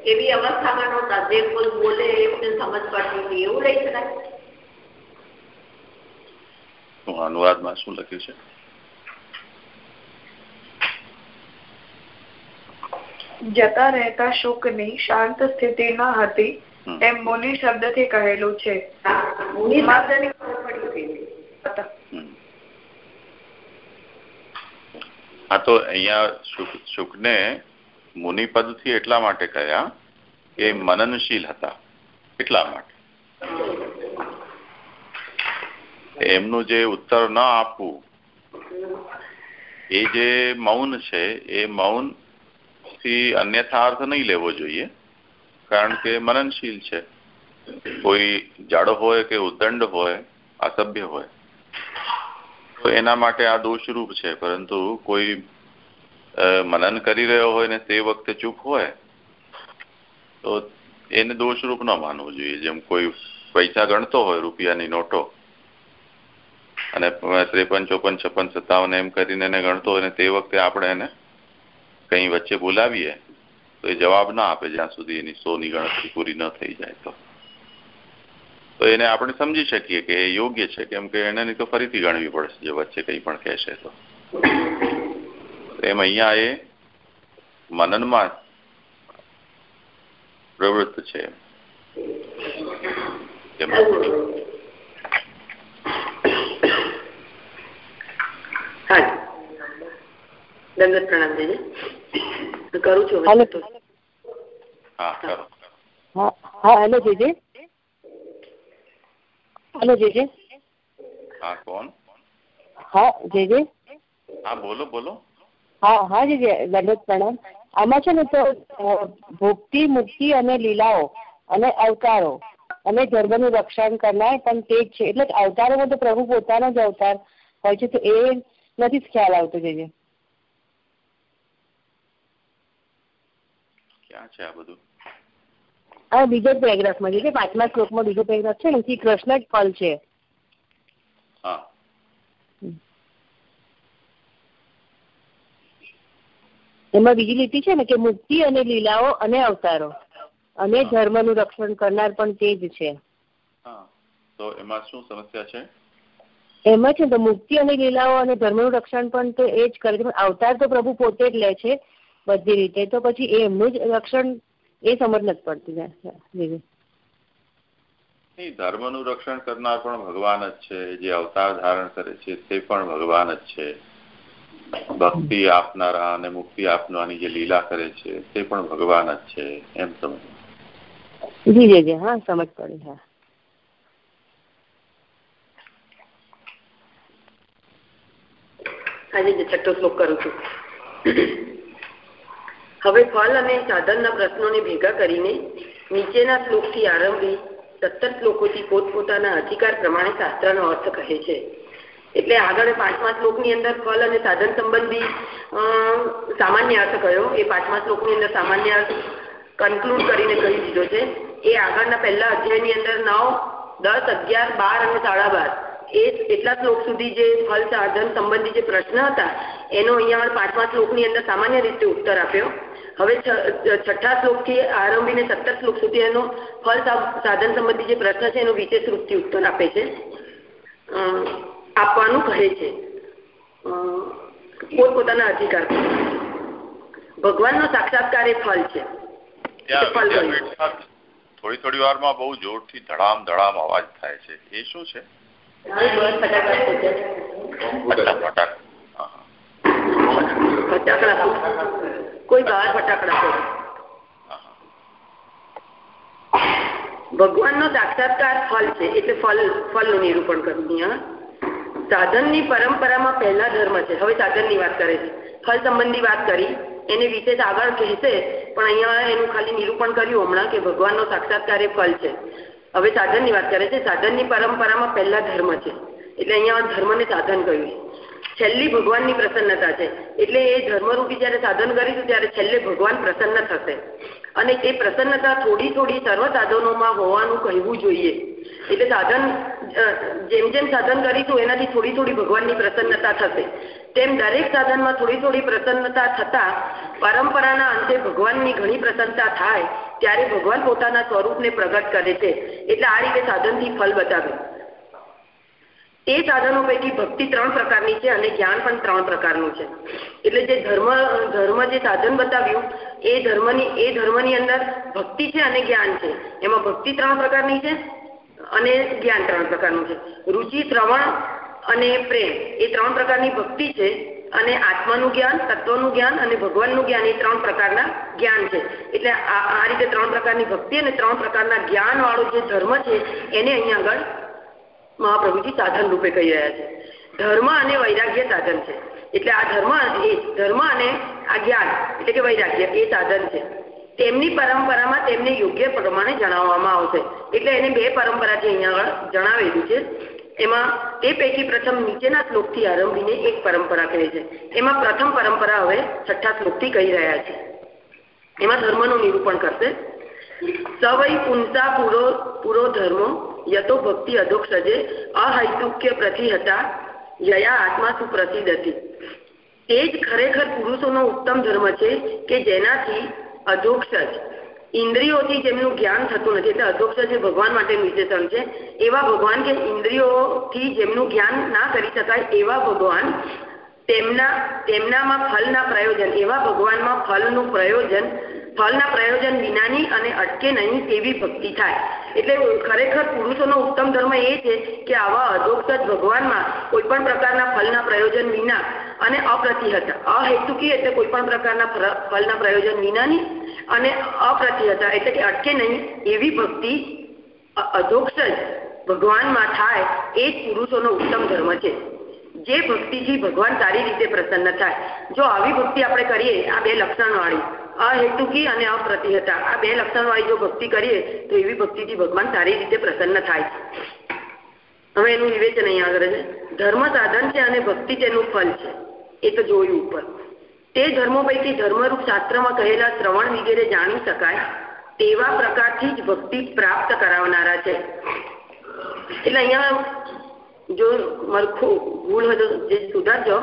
એવી અવસ્થામાં નહોતા. જે કોઈ બોલે એમને સમજ પડતી હતી. એવું લઈ શું લખ્યું છે? જતા રહેતા શુકની શાંત સ્થિતિ ન હતી એમ મુનિ શબ્દથી કહેલું છે. હા તો અહીંયા શુકને મુનિપદથી એટલા માટે કહ્યા કે મનનશીલ હતા. એટલા માટે. એમનું જે ઉત્તર ન આપવું એ જે મૌન છે એ મૌન થી અન્યથા અર્થ નહીં લેવો જોઈએ, કારણ કે મનનશીલ છે. કોઈ જાડો હોય કે ઉદંડ હોય, અસભ્ય હોય. તો એના માટે આ દોષરૂપ છે, પરંતુ કોઈ મનન કરી રહ્યો હોય ને તે વખતે ચૂપ હોય, તો એને દોષરૂપ ન માનવું જોઈએ. જેમ કોઈ પૈસા ગણતો હોય, રૂપિયાની નોટો, અને ત્રેપન ચોપન છપ્પન સત્તાવન એમ કરીને એને ગણતો હોય તે વખતે આપણે એને કઈ વચ્ચે બોલાવીએ, તો એ જવાબ ના આપે જ્યાં સુધી એની સોની ગણતરી પૂરી ન થઈ જાય તો. તો એને આપણે સમજી શકીએ કે એ યોગ્ય છે, કેમ કે એને તો ફરીથી ગણવી પડશે, જે વચ્ચે કંઈ પણ કહેશે તો. એમ અહીંયા એ મનનમાં પ્રવૃત્ત છે. દંડત પ્રણામ દેજે કરું છું હા કરો. હા હેલો જીજી. હેલો જીજી. હા કોણ? હા જે જે હા બોલો બોલો. હા હા જીજી જે પ્રણામ. આમાં છે ને તો ભોક્તિ મુક્તિ અને લીલાઓ અને અવતારો અને ધર્મનું રક્ષણ કરનાર પણ તે જ છે. એટલે અવતારોમાં તો પ્રભુ પોતાનો જ અવતાર હોય છે. તો એ નથી જ ખ્યાલ આવતો જે ક્યાં છે આ બધું? બીજો પેરેગ્રાફમાં છે પાંચમા શ્લોકમાં બીજો પેરેગ્રાફ છે ને શ્રી કૃષ્ણ જ ફળ છે. હા. એમાં બીજી લીટી છે ને કે મુક્તિ અને લીલાઓ અને અવતારો અને ધર્મનું રક્ષણ કરનાર પણ તે જ છે. તો એમાં શું સમસ્યા છે? એમાં છે તો મુક્તિ અને લીલાઓ અને ધર્મનું રક્ષણ પણ તો એ જ કરે છે. પણ અવતાર તો પ્રભુ પોતે જ લે છે. બધી રીતે. તો પછી એમનું જ રક્ષણ એ સમજ નથી પડતી ધર્મનું રક્ષણ કરનાર પણ ભગવાન જ છે. જે અવતાર ધારણ કરે છે તે પણ ભગવાન જ છે. ભક્તિ આપનારા અને મુક્તિ આપનારની જે લીલા કરે છે તે પણ ભગવાન જ છે. એમ સમજ. જી જી જી હા સમજ પડી હા. આજે છઠ્ઠો શ્લોક કરું છું. હવે ફલ અને સાધનના પ્રશ્નોને ભેગા કરીને નીચેના શ્લોકથી આરંભી સત્તર શ્લોકોથી પોતપોતાના અધિકાર પ્રમાણે શાસ્ત્રનો અર્થ કહે છે. એટલે આગળ પાંચમા શ્લોકની અંદર ફલ અને સાધન સંબંધી સામાન્ય અર્થ કયો? એ પાંચમા શ્લોકની અંદર સામાન્ય અર્થ કન્ક્લુડ કરીને કહી દીધો છે. એ આગળના પહેલા અધ્યાયની અંદર નવ, દસ, અગિયાર, બાર અને સાડા બાર. એ એટલા શ્લોક સુધી જે ફલ સાધન સંબંધી જે પ્રશ્ન હતા, એનો અહીંયા પાંચમા શ્લોકની અંદર સામાન્ય રીતે ઉત્તર આપ્યો. હવે છઠ્ઠા શ્લોકથી આરંભીને સત્તર શ્લોક સુધી એનો ફલ સાધન સંબંધી જે પ્રશ્ન છે એનો વિશેષ રૂપથી ઉત્તર આપે છે. આપવાનું કહે છે. પોતપોતાના અધિકાર ભગવાનનો સાક્ષાત્કાર એ ફળ છે થોડી થોડી વારમાં બહુ જોરથી ધડામ ધડામ અવાજ થાય છે. એ શું છે? કોઈ બહાર ફટાકડા ભગવાનનો સાક્ષાત્કાર ફલ છે, એટલે ફલ ફલનું નિરૂપણ કર્યું સાધનની પરંપરામાં પહેલા ધર્મ છે. હવે સાધનની વાત કરે છે. ફલ સંબંધી વાત કરી. એને વિશેષ આગળ કહેશે, પણ અહીંયા એનું ખાલી નિરૂપણ કર્યું હમણાં કે ભગવાનનો સાક્ષાત્કાર એ ફલ છે. હવે સાધનની વાત કરે છે. સાધનની પરંપરામાં પહેલા ધર્મ છે. એટલે અહીંયા ધર્મને સાધન કહ્યું છેલ્લી ભગવાનની પ્રસન્નતા છે. એટલે એ ધર્મરૂપી જ્યારે સાધન કરીશું, ત્યારે છેલ્લે ભગવાન પ્રસન્ન થશે. અને એ પ્રસન્નતા થોડી થોડી સર્વ સાધનોમાં હોવાનું કહેવું જોઈએ. એટલે સાધન જેમ જેમ સાધન કરીશું, એનાથી થોડી થોડી ભગવાનની પ્રસન્નતા થશે. તેમ દરેક સાધનમાં થોડી થોડી પ્રસન્નતા થતા પરંપરાના અંતે ભગવાનની ઘણી પ્રસન્નતા થાય, ત્યારે ભગવાન પોતાના સ્વરૂપને પ્રગટ કરે છે. એટલે આ રીતે સાધનથી ફલ બતાવ્યું એ સાધનો પૈકી ભક્તિ ત્રણ પ્રકારની છે અને જ્ઞાન પણ ત્રણ પ્રકારનું છે. એટલે જે ધર્મ ધર્મ જે સાધન બતાવ્યું, એ ધર્મની એ ધર્મની અંદર ભક્તિ છે અને જ્ઞાન છે. એમાં ભક્તિ ત્રણ પ્રકારની છે અને જ્ઞાન ત્રણ પ્રકારનું છે. રુચિ, શ્રવણ અને પ્રેમ એ ત્રણ પ્રકારની ભક્તિ છે અને આત્માનું જ્ઞાન, તત્વનું જ્ઞાન અને ભગવાનનું જ્ઞાન એ ત્રણ પ્રકારના જ્ઞાન છે. એટલે આ રીતે ત્રણ પ્રકારની ભક્તિ અને ત્રણ પ્રકારના જ્ઞાન જે ધર્મ છે એને અહીંયા આગળ મહાપ્રભુજી સાધન રૂપે કહી રહ્યા છે. ધર્મ અને વૈરાગ્ય સાધન છે. એટલે આ ધર્મ એ ધર્મ અને આ જ્ઞાન એટલે કે વૈરાગ્ય એ સાધન છે. તેમની પરંપરામાં તેમને યોગ્ય પ્રમાણે જણાવવામાં આવશે. એટલે એને બે પરંપરાથી અહીંયા આગળ જણાવેલું છે. એમાં તે પૈકી પ્રથમ નીચેના શ્લોકથી આરંભીને એક પરંપરા કહે છે. એમાં પ્રથમ પરંપરા હવે છઠ્ઠા શ્લોકથી કહી રહ્યા છે. એમાં ધર્મનું નિરૂપણ કરશે. સવય પુંસા પૂરો પૂરો ધર્મો યતો ભક્તિ અધોક્ષજે અહૈતુક્ય પ્રતિહતા યયા આત્મા સુપ્રસિદ્ધ હતી તે જ ખરેખર પુરુષોનો ઉત્તમ ધર્મ છે કે જેનાથી અધોક્ષજ। ઇન્દ્રિયોથી જેમનું જ્ઞાન થતું નથી, એટલે અધોક્ષજ એ ભગવાન માટે નિર્દેશન છે। એવા ભગવાન કે ઇન્દ્રિયોથી જેમનું જ્ઞાન ના કરી શકાય એવા ભગવાન તેમના, તેમનામાં ફલના પ્રયોજન, એવા ભગવાનમાં ફલનું પ્રયોજન ફળના પ્રયોજન વિનાની અને અટકે નહીં તેવી ભક્તિ થાય. એટલે ખરેખર પુરુષોનો ઉત્તમ ધર્મ એ છે કે આવા અધોક્ત ભગવાનમાં કોઈ પણ પ્રકારના ફળના પ્રયોજન વિના અને અપ્રતિહતા, અહેતુકી એટલે કોઈ પણ પ્રકારના ફળના પ્રયોજન વિનાની અને અપ્રતિહતા એટલે કે અટકે નહીં એવી ભક્તિ અધોક્ષજ ભગવાનમાં થાય એ જ પુરુષોનો ઉત્તમ ધર્મ છે. જે ભક્તિથી ભગવાન સારી રીતે પ્રસન્ન થાય. જો આવી ભક્તિ આપણે કરીએ, આ બે લક્ષણવાળી, અહેતુકી અને અપ્રતિહતા, આ બે લક્ષણ વાળી જો ભક્તિ કરીએ, તો એવી ભક્તિથી ભગવાન સારી રીતે પ્રસન્ન થાય. હવે એનું વિવેચન અહીંયા આગળ છે. ધર્મ સાધન છે અને ભક્તિ તેનું ફલ છે. એ તો જોયું ઉપર. તે ધર્મો પૈકી ધર્મરૂપ શાસ્ત્રમાં કહેલા શ્રવણ વગેરે જાણી શકાય, તેવા પ્રકારથી જ ભક્તિ પ્રાપ્ત કરાવનારા છે. એટલે અહીંયા જો મરખું ભૂલ હોય તો જે સુધારજો.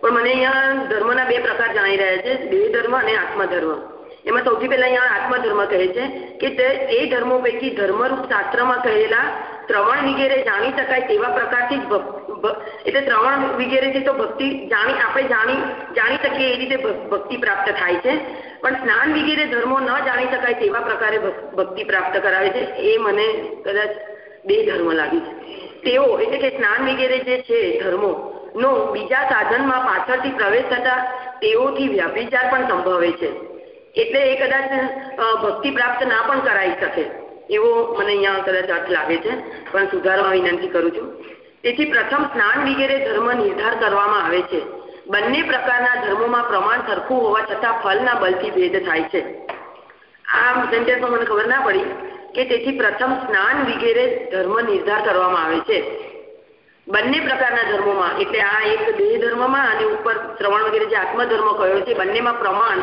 પણ મને અહીંયા ધર્મના બે પ્રકાર જણાઈ રહ્યા છે દેહ ધર્મ અને આત્મધર્મ. એમાં સૌથી પહેલા અહીંયા આત્મધર્મ કહે છે કે તે એ ધર્મો પૈકી ધર્મરૂપ શાસ્ત્રમાં કહેલા શ્રવણ વગેરે જાણી શકાય તેવા પ્રકારથી એટલે શ્રવણ વગેરેથી તો ભક્તિ જાણી, આપણે જાણી જાણી શકીએ એ રીતે ભક્તિ પ્રાપ્ત થાય છે. પણ સ્નાન વગેરે ધર્મો ન જાણી શકાય તેવા પ્રકારે ભક્તિ પ્રાપ્ત કરાવે છે. એ મને કદાચ બે ધર્મ લાગી છે. તેઓ એટલે કે સ્નાન વગેરે જે છે ધર્મો નો બીજા સાધનમાં પાછળથી પ્રવેશ થતા તેઓથી વ્યભિચાર પણ સંભવે છે. એટલે એ કદાચ ભક્તિ પ્રાપ્ત ના પણ કરાવી શકે એવો મને અહીંયા કદાચ અર્થ લાગે છે, પણ સુધારવા વિનંતી કરું છું. તેથી પ્રથમ સ્નાન વગેરે ધર્મ નિર્ધાર કરવામાં આવે છે. બંને પ્રકારના ધર્મોમાં પ્રમાણ સરખું હોવા છતાં ફલના બલથી ભેદ થાય છે. આ સેન્ટેન્સમાં મને ખબર ના પડી કે તેથી પ્રથમ સ્નાન વગેરે ધર્મ નિર્ધાર કરવામાં આવે છે. બંને પ્રકારના ધર્મોમાં, એટલે આ એક દેહ ધર્મમાં અને ઉપર શ્રવણ વગેરે જે આત્મધર્મ કહ્યો છે, બંનેમાં પ્રમાણ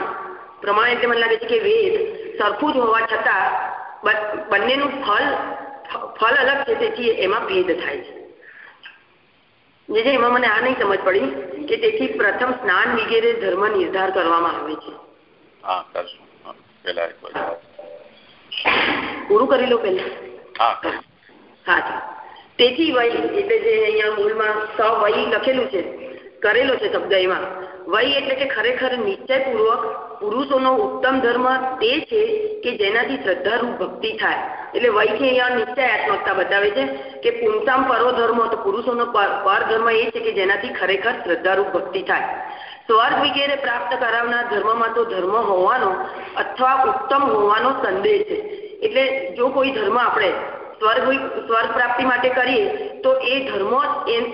પ્રમાણ એટલે મને લાગે છે કે વેદ, સરખું જ હોવા છતાં બંનેનું ફલ ફલ અલગ છે, તેથી એમાં ભેદ થાય છે. જે એમાં મને આ નહીં સમજ પડી કે તેથી પ્રથમ સ્નાન વગેરે ધર્મ નિર્ધાર કરવામાં આવે છે. પૂરું કરી લો પેલા હા. તેથી વય એટલે જે અહીંયા મૂળમાં સ વય લખેલું છે કરેલો છે શબ્દ એમાં. વય એટલે કે ખરેખર નિશ્ચયપૂર્વક પુરુષોનો ઉત્તમ ધર્મ તે છે કે જેનાથી શ્રદ્ધારૂપ ભક્તિ થાય. એટલે વયથી અહીંયા નિશ્ચયાત્મકતા બતાવે છે કે પુંસામ પરો ધર્મ તો પુરુષોનો પર ધર્મ એ છે કે જેનાથી ખરેખર શ્રદ્ધારૂપ ભક્તિ થાય. સ્વર્ગ વગેરે પ્રાપ્ત કરાવનાર ધર્મમાં તો ધર્મ હોવાનો અથવા ઉત્તમ હોવાનો સંદેશ છે. એટલે જો કોઈ ધર્મ આપણે સ્વર્ગ સ્વર્ગ પ્રાપ્તિ માટે કરીએ, તો એ ધર્મ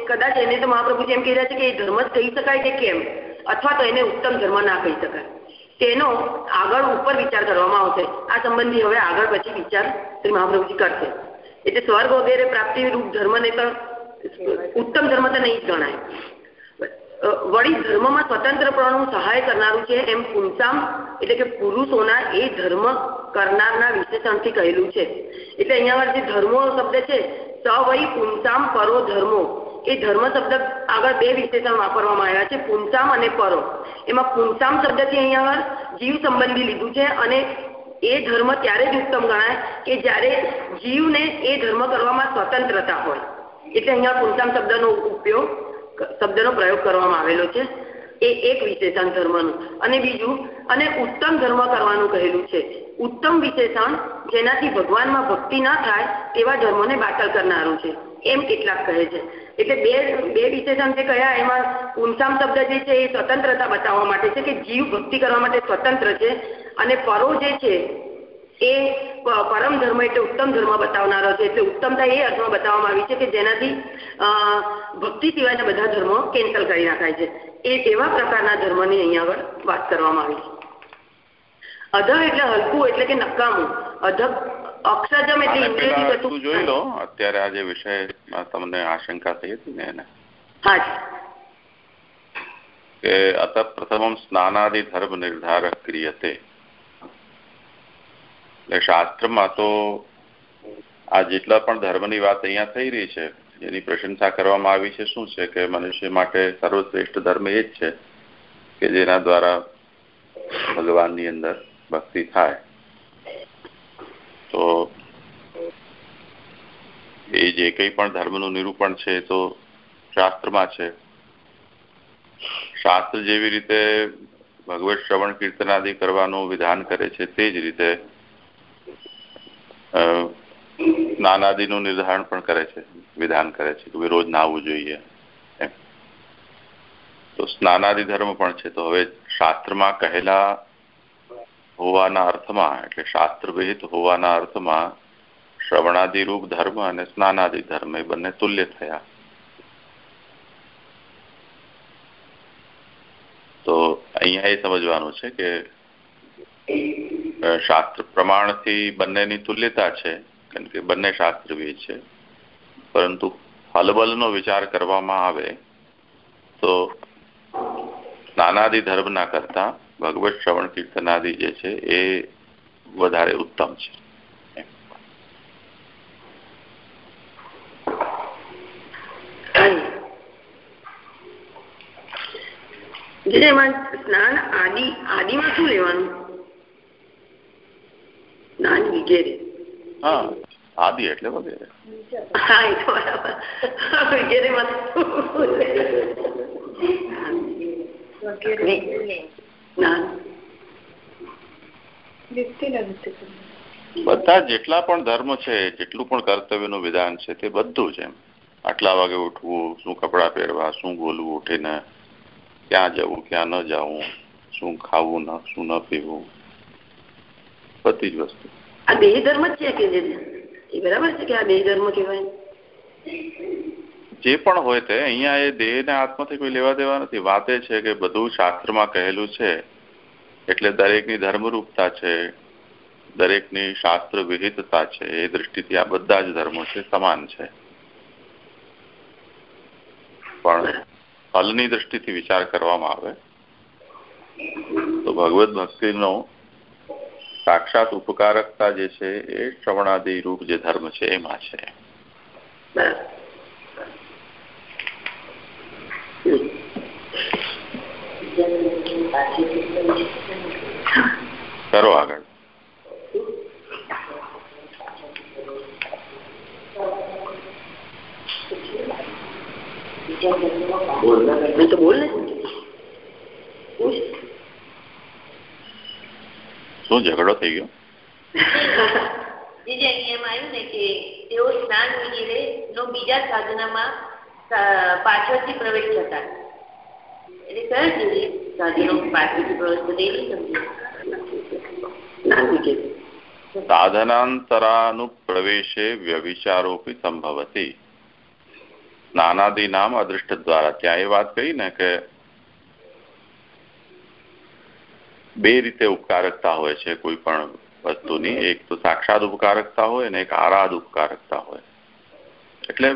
કદાચ એને તો મહાપ્રભુજી એમ કહી રહ્યા છે કે એ ધર્મ કહી શકાય કે કેમ? અથવા તો એને ઉત્તમ ધર્મ ના કહી શકાય. તેનો આગળ ઉપર વિચાર કરવામાં આવશે. આ સંબંધી હવે આગળ પછી વિચાર શ્રી મહાપ્રભુજી કરશે. એટલે સ્વર્ગ વગેરે પ્રાપ્તિ રૂપ ધર્મને તો ઉત્તમ ધર્મ તો નહીં જ ગણાય. વળી ધર્મમાં સ્વતંત્રપણું સહાય કરનારું છે એમ પુંસામ, એટલે કે પુરુષોના એ ધર્મ કરનારના વિશેષણથી કહેલું છે. એટલે અહીંયા જે ધર્મો શબ્દ છે સવય પુંસામ, પરો, ધર્મો, એ ધર્મ શબ્દ આગળ બે વિશેષણ વાપરવામાં આવ્યા છે, પુંસામ અને પરો. એમાં પુંસામ શબ્દથી અહીંયા આગળ જીવ સંબંધી લીધું છે અને એ ધર્મ ત્યારે જ ઉત્તમ ગણાય કે જ્યારે જીવને એ ધર્મ કરવામાં સ્વતંત્રતા હોય. એટલે અહીંયા પુંસામ શબ્દનો ઉપયોગ શબ્દનો પ્રયોગ કરવામાં આવેલો છે. એ એક વિશેષણ ધર્મનું. અને બીજું, અને ઉત્તમ ધર્મ કરવાનું કહેલું છે. ઉત્તમ વિશેષણ જેનાથી ભગવાનમાં ભક્તિ ના થાય તેવા ધર્મોને બાટલ કરનારું છે. એમ કેટલાક કહે છે. એટલે બે બે વિશેષણ જે કયા, એમાં ઉમસામ શબ્દ જે છે એ સ્વતંત્રતા બતાવવા માટે છે કે જીવ ભક્તિ કરવા માટે સ્વતંત્ર છે અને પરો જે છે એ પરમ ધર્મ એટલે ઉત્તમ ધર્મ બતાવનારો છે. એટલે ઉત્તમતા એ અર્થમાં બતાવવામાં આવી છે કે જેનાથી ભક્તિ સિવાયના બધા ધર્મો કેન્સલ કરી નાખાય છે. એ એવા પ્રકારના ધર્મની અહીંયા આગળ વાત કરવામાં આવી છે. અધમ એટલે હલકું એટલે કે નકામું. અધમ અક્ષરજમ એટલે ઇન્દ્રિયથી જોઈ લો અત્યારે આ જે વિષય તમને આશંકા થઈ હતી ને એને. હા કે અત પ્રથમ સ્નાનાદિ ધર્મ નિર્ધારક ક્રિયતે. એટલે શાસ્ત્રમાં તો આ જેટલા પણ ધર્મની વાત અહીંયા થઈ રહી છે એની પ્રશંસા કરવામાં આવી છે, શું છે કે મનુષ્ય માટે સર્વશ્રેષ્ઠ ધર્મ એ જ છે કે જેના દ્વારા ભગવાનની અંદર ભક્તિ થાય. તો એ જે કંઈ પણ ધર્મનું નિરૂપણ છે તો શાસ્ત્રમાં છે. શાસ્ત્ર જેવી રીતે ભગવત શ્રવણ કીર્તનાદિ કરવાનું વિધાન કરે છે, તે જ રીતે સ્નાનાદિનું નિર્ધારણ પણ કરે છે, વિધાન કરે છે કે રોજ નાહવું જોઈએ. તો સ્નાનાદિ ધર્મ પણ છે. તો હવે શાસ્ત્રમાં કહેલા હોવાના અર્થમાં, એટલે શાસ્ત્ર વિહિત હોવાના અર્થમાં શ્રવણાદિ રૂપ ધર્મ અને સ્નાનાદિ ધર્મ એ બંને તુલ્ય થયા. તો અહીંયા એ સમજવાનું છે કે શાસ્ત્ર પ્રમાણથી બંનેની તુલ્યતા છે કારણ કે બંને શાસ્ત્રવિદ છે. પરંતુ હલબલનો વિચાર કરવામાં આવે તો નાનાદિ ધર્મના કરતા ભગવત શ્રવણ કીર્તનાદિ જે છે એ વધારે ઉત્તમ છે. સ્નાન આદિ, આદિમાં શું લેવાનું? વગેરે. હા આદિ એટલે વગેરે. હા એ તો બરાબર. વગેરે બધા જેટલા પણ ધર્મ છે જેટલું પણ કર્તવ્યનું વિધાન છે તે બધું જ એમ. આટલા વાગે ઉઠવું શું કપડા પહેરવા શું બોલવું ઉઠીને ક્યાં જવું ક્યાં ન જવું શું ખાવું ન શું ન પીવું. બધી જ વસ્તુ. આ બે ધર્મ જ છે કે એ બરાબર છે કે આ બે ધર્મ કહેવાય? જે પણ હોય તે, અહીંયા એ દેહ ને આત્માથી કોઈ લેવા દેવા નથી. વાત એ છે કે બધું શાસ્ત્રમાં કહેલું છે. એટલે દરેકની ધર્મરૂપતા છે, દરેકની શાસ્ત્ર વિહિતતા છે. એ દ્રષ્ટિથી આ બધા જ ધર્મો છે, સમાન છે. પણ ફલની દ્રષ્ટિથી વિચાર કરવામાં આવે તો ભગવત ભક્તિનો સાક્ષાત ઉપકારકતા જે છે એ શ્રવણાદિ રૂપ જે ધર્મ છે એમાં છે. કરો આગળ. તો બોલ ને. શું ઝઘડો થઈ ગયો? દીદી આવ્યું ને કે તેઓ સ્નાન વગેરે નો બીજા સાધનામાં પાછળથી પ્રવેશ થતા. એટલે કયા દીદી સાધનો પાછળથી પ્રવેશ થતા. એ સાધનાંતરાનુપ્રવેશે વ્યવિચારોપી સંભવતી. નાનાદી નામ અદૃષ્ટ દ્વારા. ત્યાં એ વાત કહી ને કે બે રીતે ઉપકારકતા હોય છે કોઈ પણ વસ્તુની. એક તો સાક્ષાત ઉપકારકતા હોય અને એક આરાધ ઉપકારકતા હોય. એટલે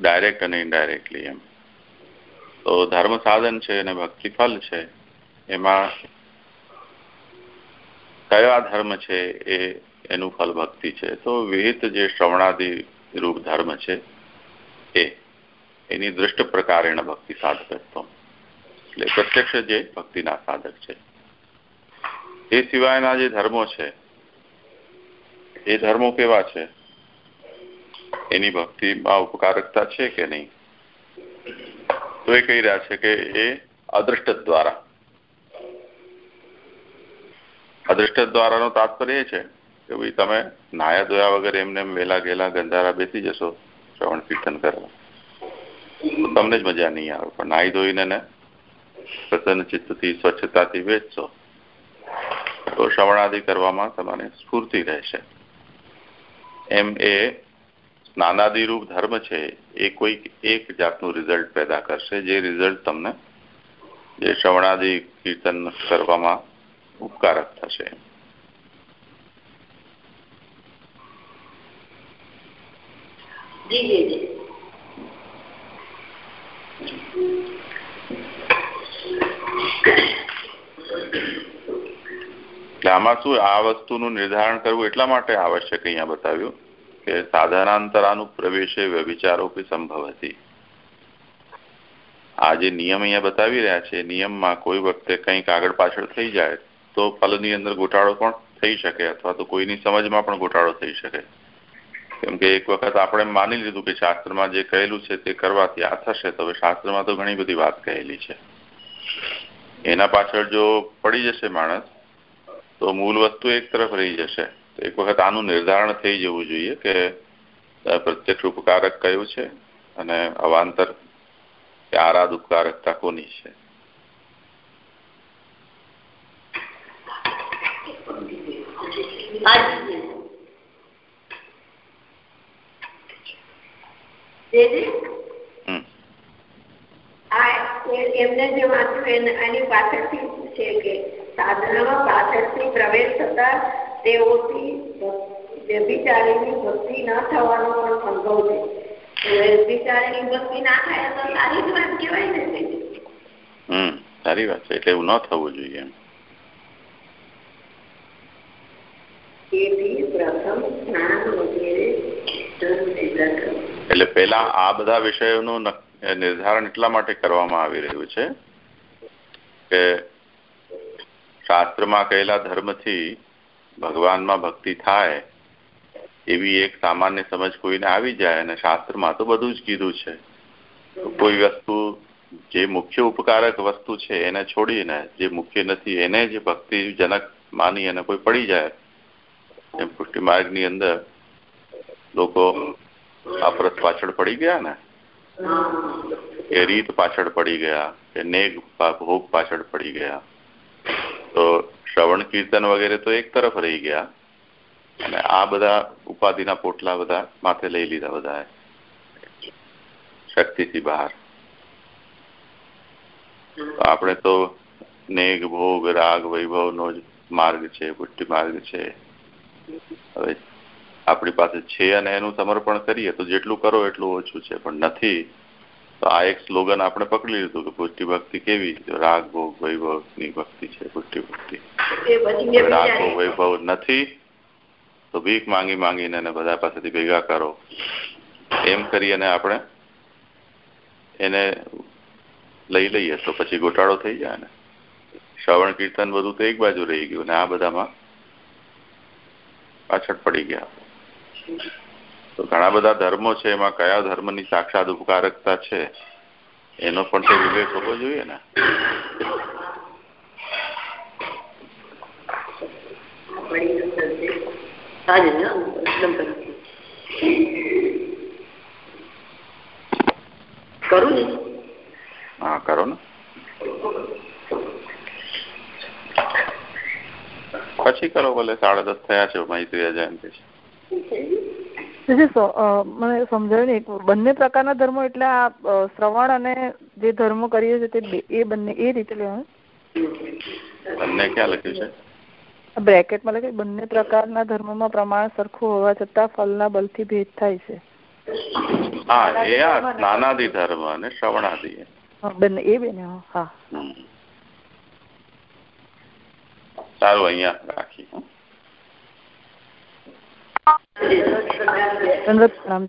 ડાયરેક્ટ અને ઇનડાયરેક્ટલી એમ. તો ધર્મ સાધન છે અને ભક્તિ ફલ છે એમાં કયા ધર્મ છે એ એનું ફલ ભક્તિ છે. તો વિહિત જે શ્રવણાદિ રૂપ ધર્મ છે એ એની દૃષ્ટ પ્રકારેણ ભક્તિ સાધકત્વ એટલે પ્રત્યક્ષ જે ભક્તિના સાધક છે. એ સિવાયના જે ધર્મો છે, એ ધર્મો કેવા છે? એની ભક્તિમાં ઉપકારકતા છે કે નહીં? તો એ કહી રહ્યા છે કે એ અદૃષ્ટ દ્વારા. અદૃષ્ટ દ્વારાનો તાત્પર્ય એ છે કે ભાઈ તમે નાયા ધોયા વગર એમને વેલા ગેલા ગંધારા બેસી જશો, શ્રવણ કીર્તન કરવા. તો તમને જ મજા નહીં આવે. પણ નાહી ધોઈને ને પ્રસન્ન ચિત્તથી સ્વચ્છતાથી વેચશો તો શ્રવણાદિ કરવામાં તમારે સ્ફૂર્તિ રહેશે. એમ એ સ્નાનાદિરૂપ ધર્મ છે, એ કોઈક એક જાતનું રિઝલ્ટ પેદા કરશે. જે રિઝલ્ટ તમને જે શ્રવણાદિ કીર્તન કરવામાં ઉપકારક થશે. Thank જી. એટલે આમાં શું આ વસ્તુનું નિર્ધારણ કરવું એટલા માટે આવશ્યક અહીંયા બતાવ્યું કે સાધનાંતરાનું પ્રવેશે વ્યભિચારોપી સંભવતી આ જે નિયમ અહીંયા બતાવી રહ્યા છે, નિયમમાં કોઈ વખતે કંઈક આગળ પાછળ થઈ જાય તો ફલની અંદર ગોટાળો પણ થઈ શકે અથવા તો કોઈની સમજમાં પણ ગોટાળો થઈ શકે. કેમ કે એક વખત આપણે માની લીધું કે શાસ્ત્રમાં જે કહેલું છે તે કરવાથી આ થશે, તો હવે શાસ્ત્રમાં તો ઘણી બધી વાત કહેલી છે. એના પાછળ જો પડી જશે માણસ તો મૂળ વસ્તુ એક તરફ રહી જશે. એક વખત આનું નિર્ધારણ થઈ જવું જોઈએ કે પ્રત્યક્ષ ઉપકારક કયું છે અને અવાંતર કે આરાધ ઉપકારકતા કોની છે. આ એમને જે વાંચ્યું એની પાછળથી છે કે સાધનામાં પાછળથી પ્રવેશ થતા તેઓથી વ્યભિચારીની ભક્તિ ન થવાનો પણ સંભવ છે. વ્યભિચારીની ભક્તિ ના થાય તો સારી જ વાત કહેવાય ને હમ સારી વાત છે. એટલે એવું ન થવું જોઈએ એમ. એટલે પેલા આ બધા વિષયોનું નિર્ધારણ એટલા માટે કરવામાં આવી રહ્યું છે કે શાસ્ત્રમાં કહેલા ધર્મથી ભગવાનમાં ભક્તિ થાય એવી એક સામાન્ય સમજ કોઈને આવી જાય અને શાસ્ત્રમાં તો બધું જ કીધું છે. કોઈ વસ્તુ જે મુખ્ય ઉપકારક વસ્તુ છે એને છોડીને જે મુખ્ય નથી એને જ ભક્તિજનક માની અને કોઈ પડી જાય એમ પુષ્ટિ માર્ગની અંદર લોકો અપરસ પાછળ પડી ગયા ને? કે રીત પાછળ પડી ગયા કે નેગ ભોગ પાછળ પડી ગયા. તો શ્રવણ કીર્તન વગેરે તો એક તરફ રહી ગયા. અને આ બધા ઉપાધિના પોટલા બધા માથે લઈ લીધા બધા શક્તિથી બહાર. આપણે તો નેગ, ભોગ, રાગ, વૈભવનો જ માર્ગ છે પુષ્ટિ માર્ગ છે. હવે આપણી પાસે છે અને એનું સમર્પણ કરીએ તો જેટલું કરો એટલું ઓછું છે. પણ નથી. તો આ એક સ્લોગન આપણે પકડી લીધું કે પુષ્ટિ ભક્તિ કેવી રાગ ભોગ વૈભવની ભક્તિ છે પુષ્ટિ ભક્તિ રાગ ભોગ વૈભવ નથી. તો ભીખ માંગી માંગીને એને બધા પાસેથી ભેગા કરો. એમ કરી અને આપણે એને લઈ લઈએ. તો પછી ગોટાળો થઈ જાય ને. શ્રવણ કીર્તન બધું તો એક બાજુ રહી ગયું ને આ બધામાં પાછળ પડી ગયા. તો ઘણા બધા ધર્મો છે એમાં કયા ધર્મની સાક્ષાત ઉપકારકતા છે? એનો પણ તો વિવેક હોવો જોઈએ ને. કરું ને? હા કરો ને. પછી કરો ભલે સાડા દસ થયા છે માહિતી જયંતિ છે. મને સમજાયું ને બંને પ્રકારના ધર્મો એટલે આ શ્રવણ અને જે ધર્મો કરીએ છીએ તે એ બંને એ રીતે લેવાનું બંને ક્યાં લખ્યું છે? બ્રેકેટમાં લખ્યું બંને પ્રકારના ધર્મોમાં પ્રમાણ સરખું હોવા છતાં ફલના બલથી ભેદ થાય છે. હા એ આ સ્નાનાદિ ધર્મ અને શ્રવણાદિ. બંને એ બેને હા સારું અહીંયા રાખી સંવત્સરમ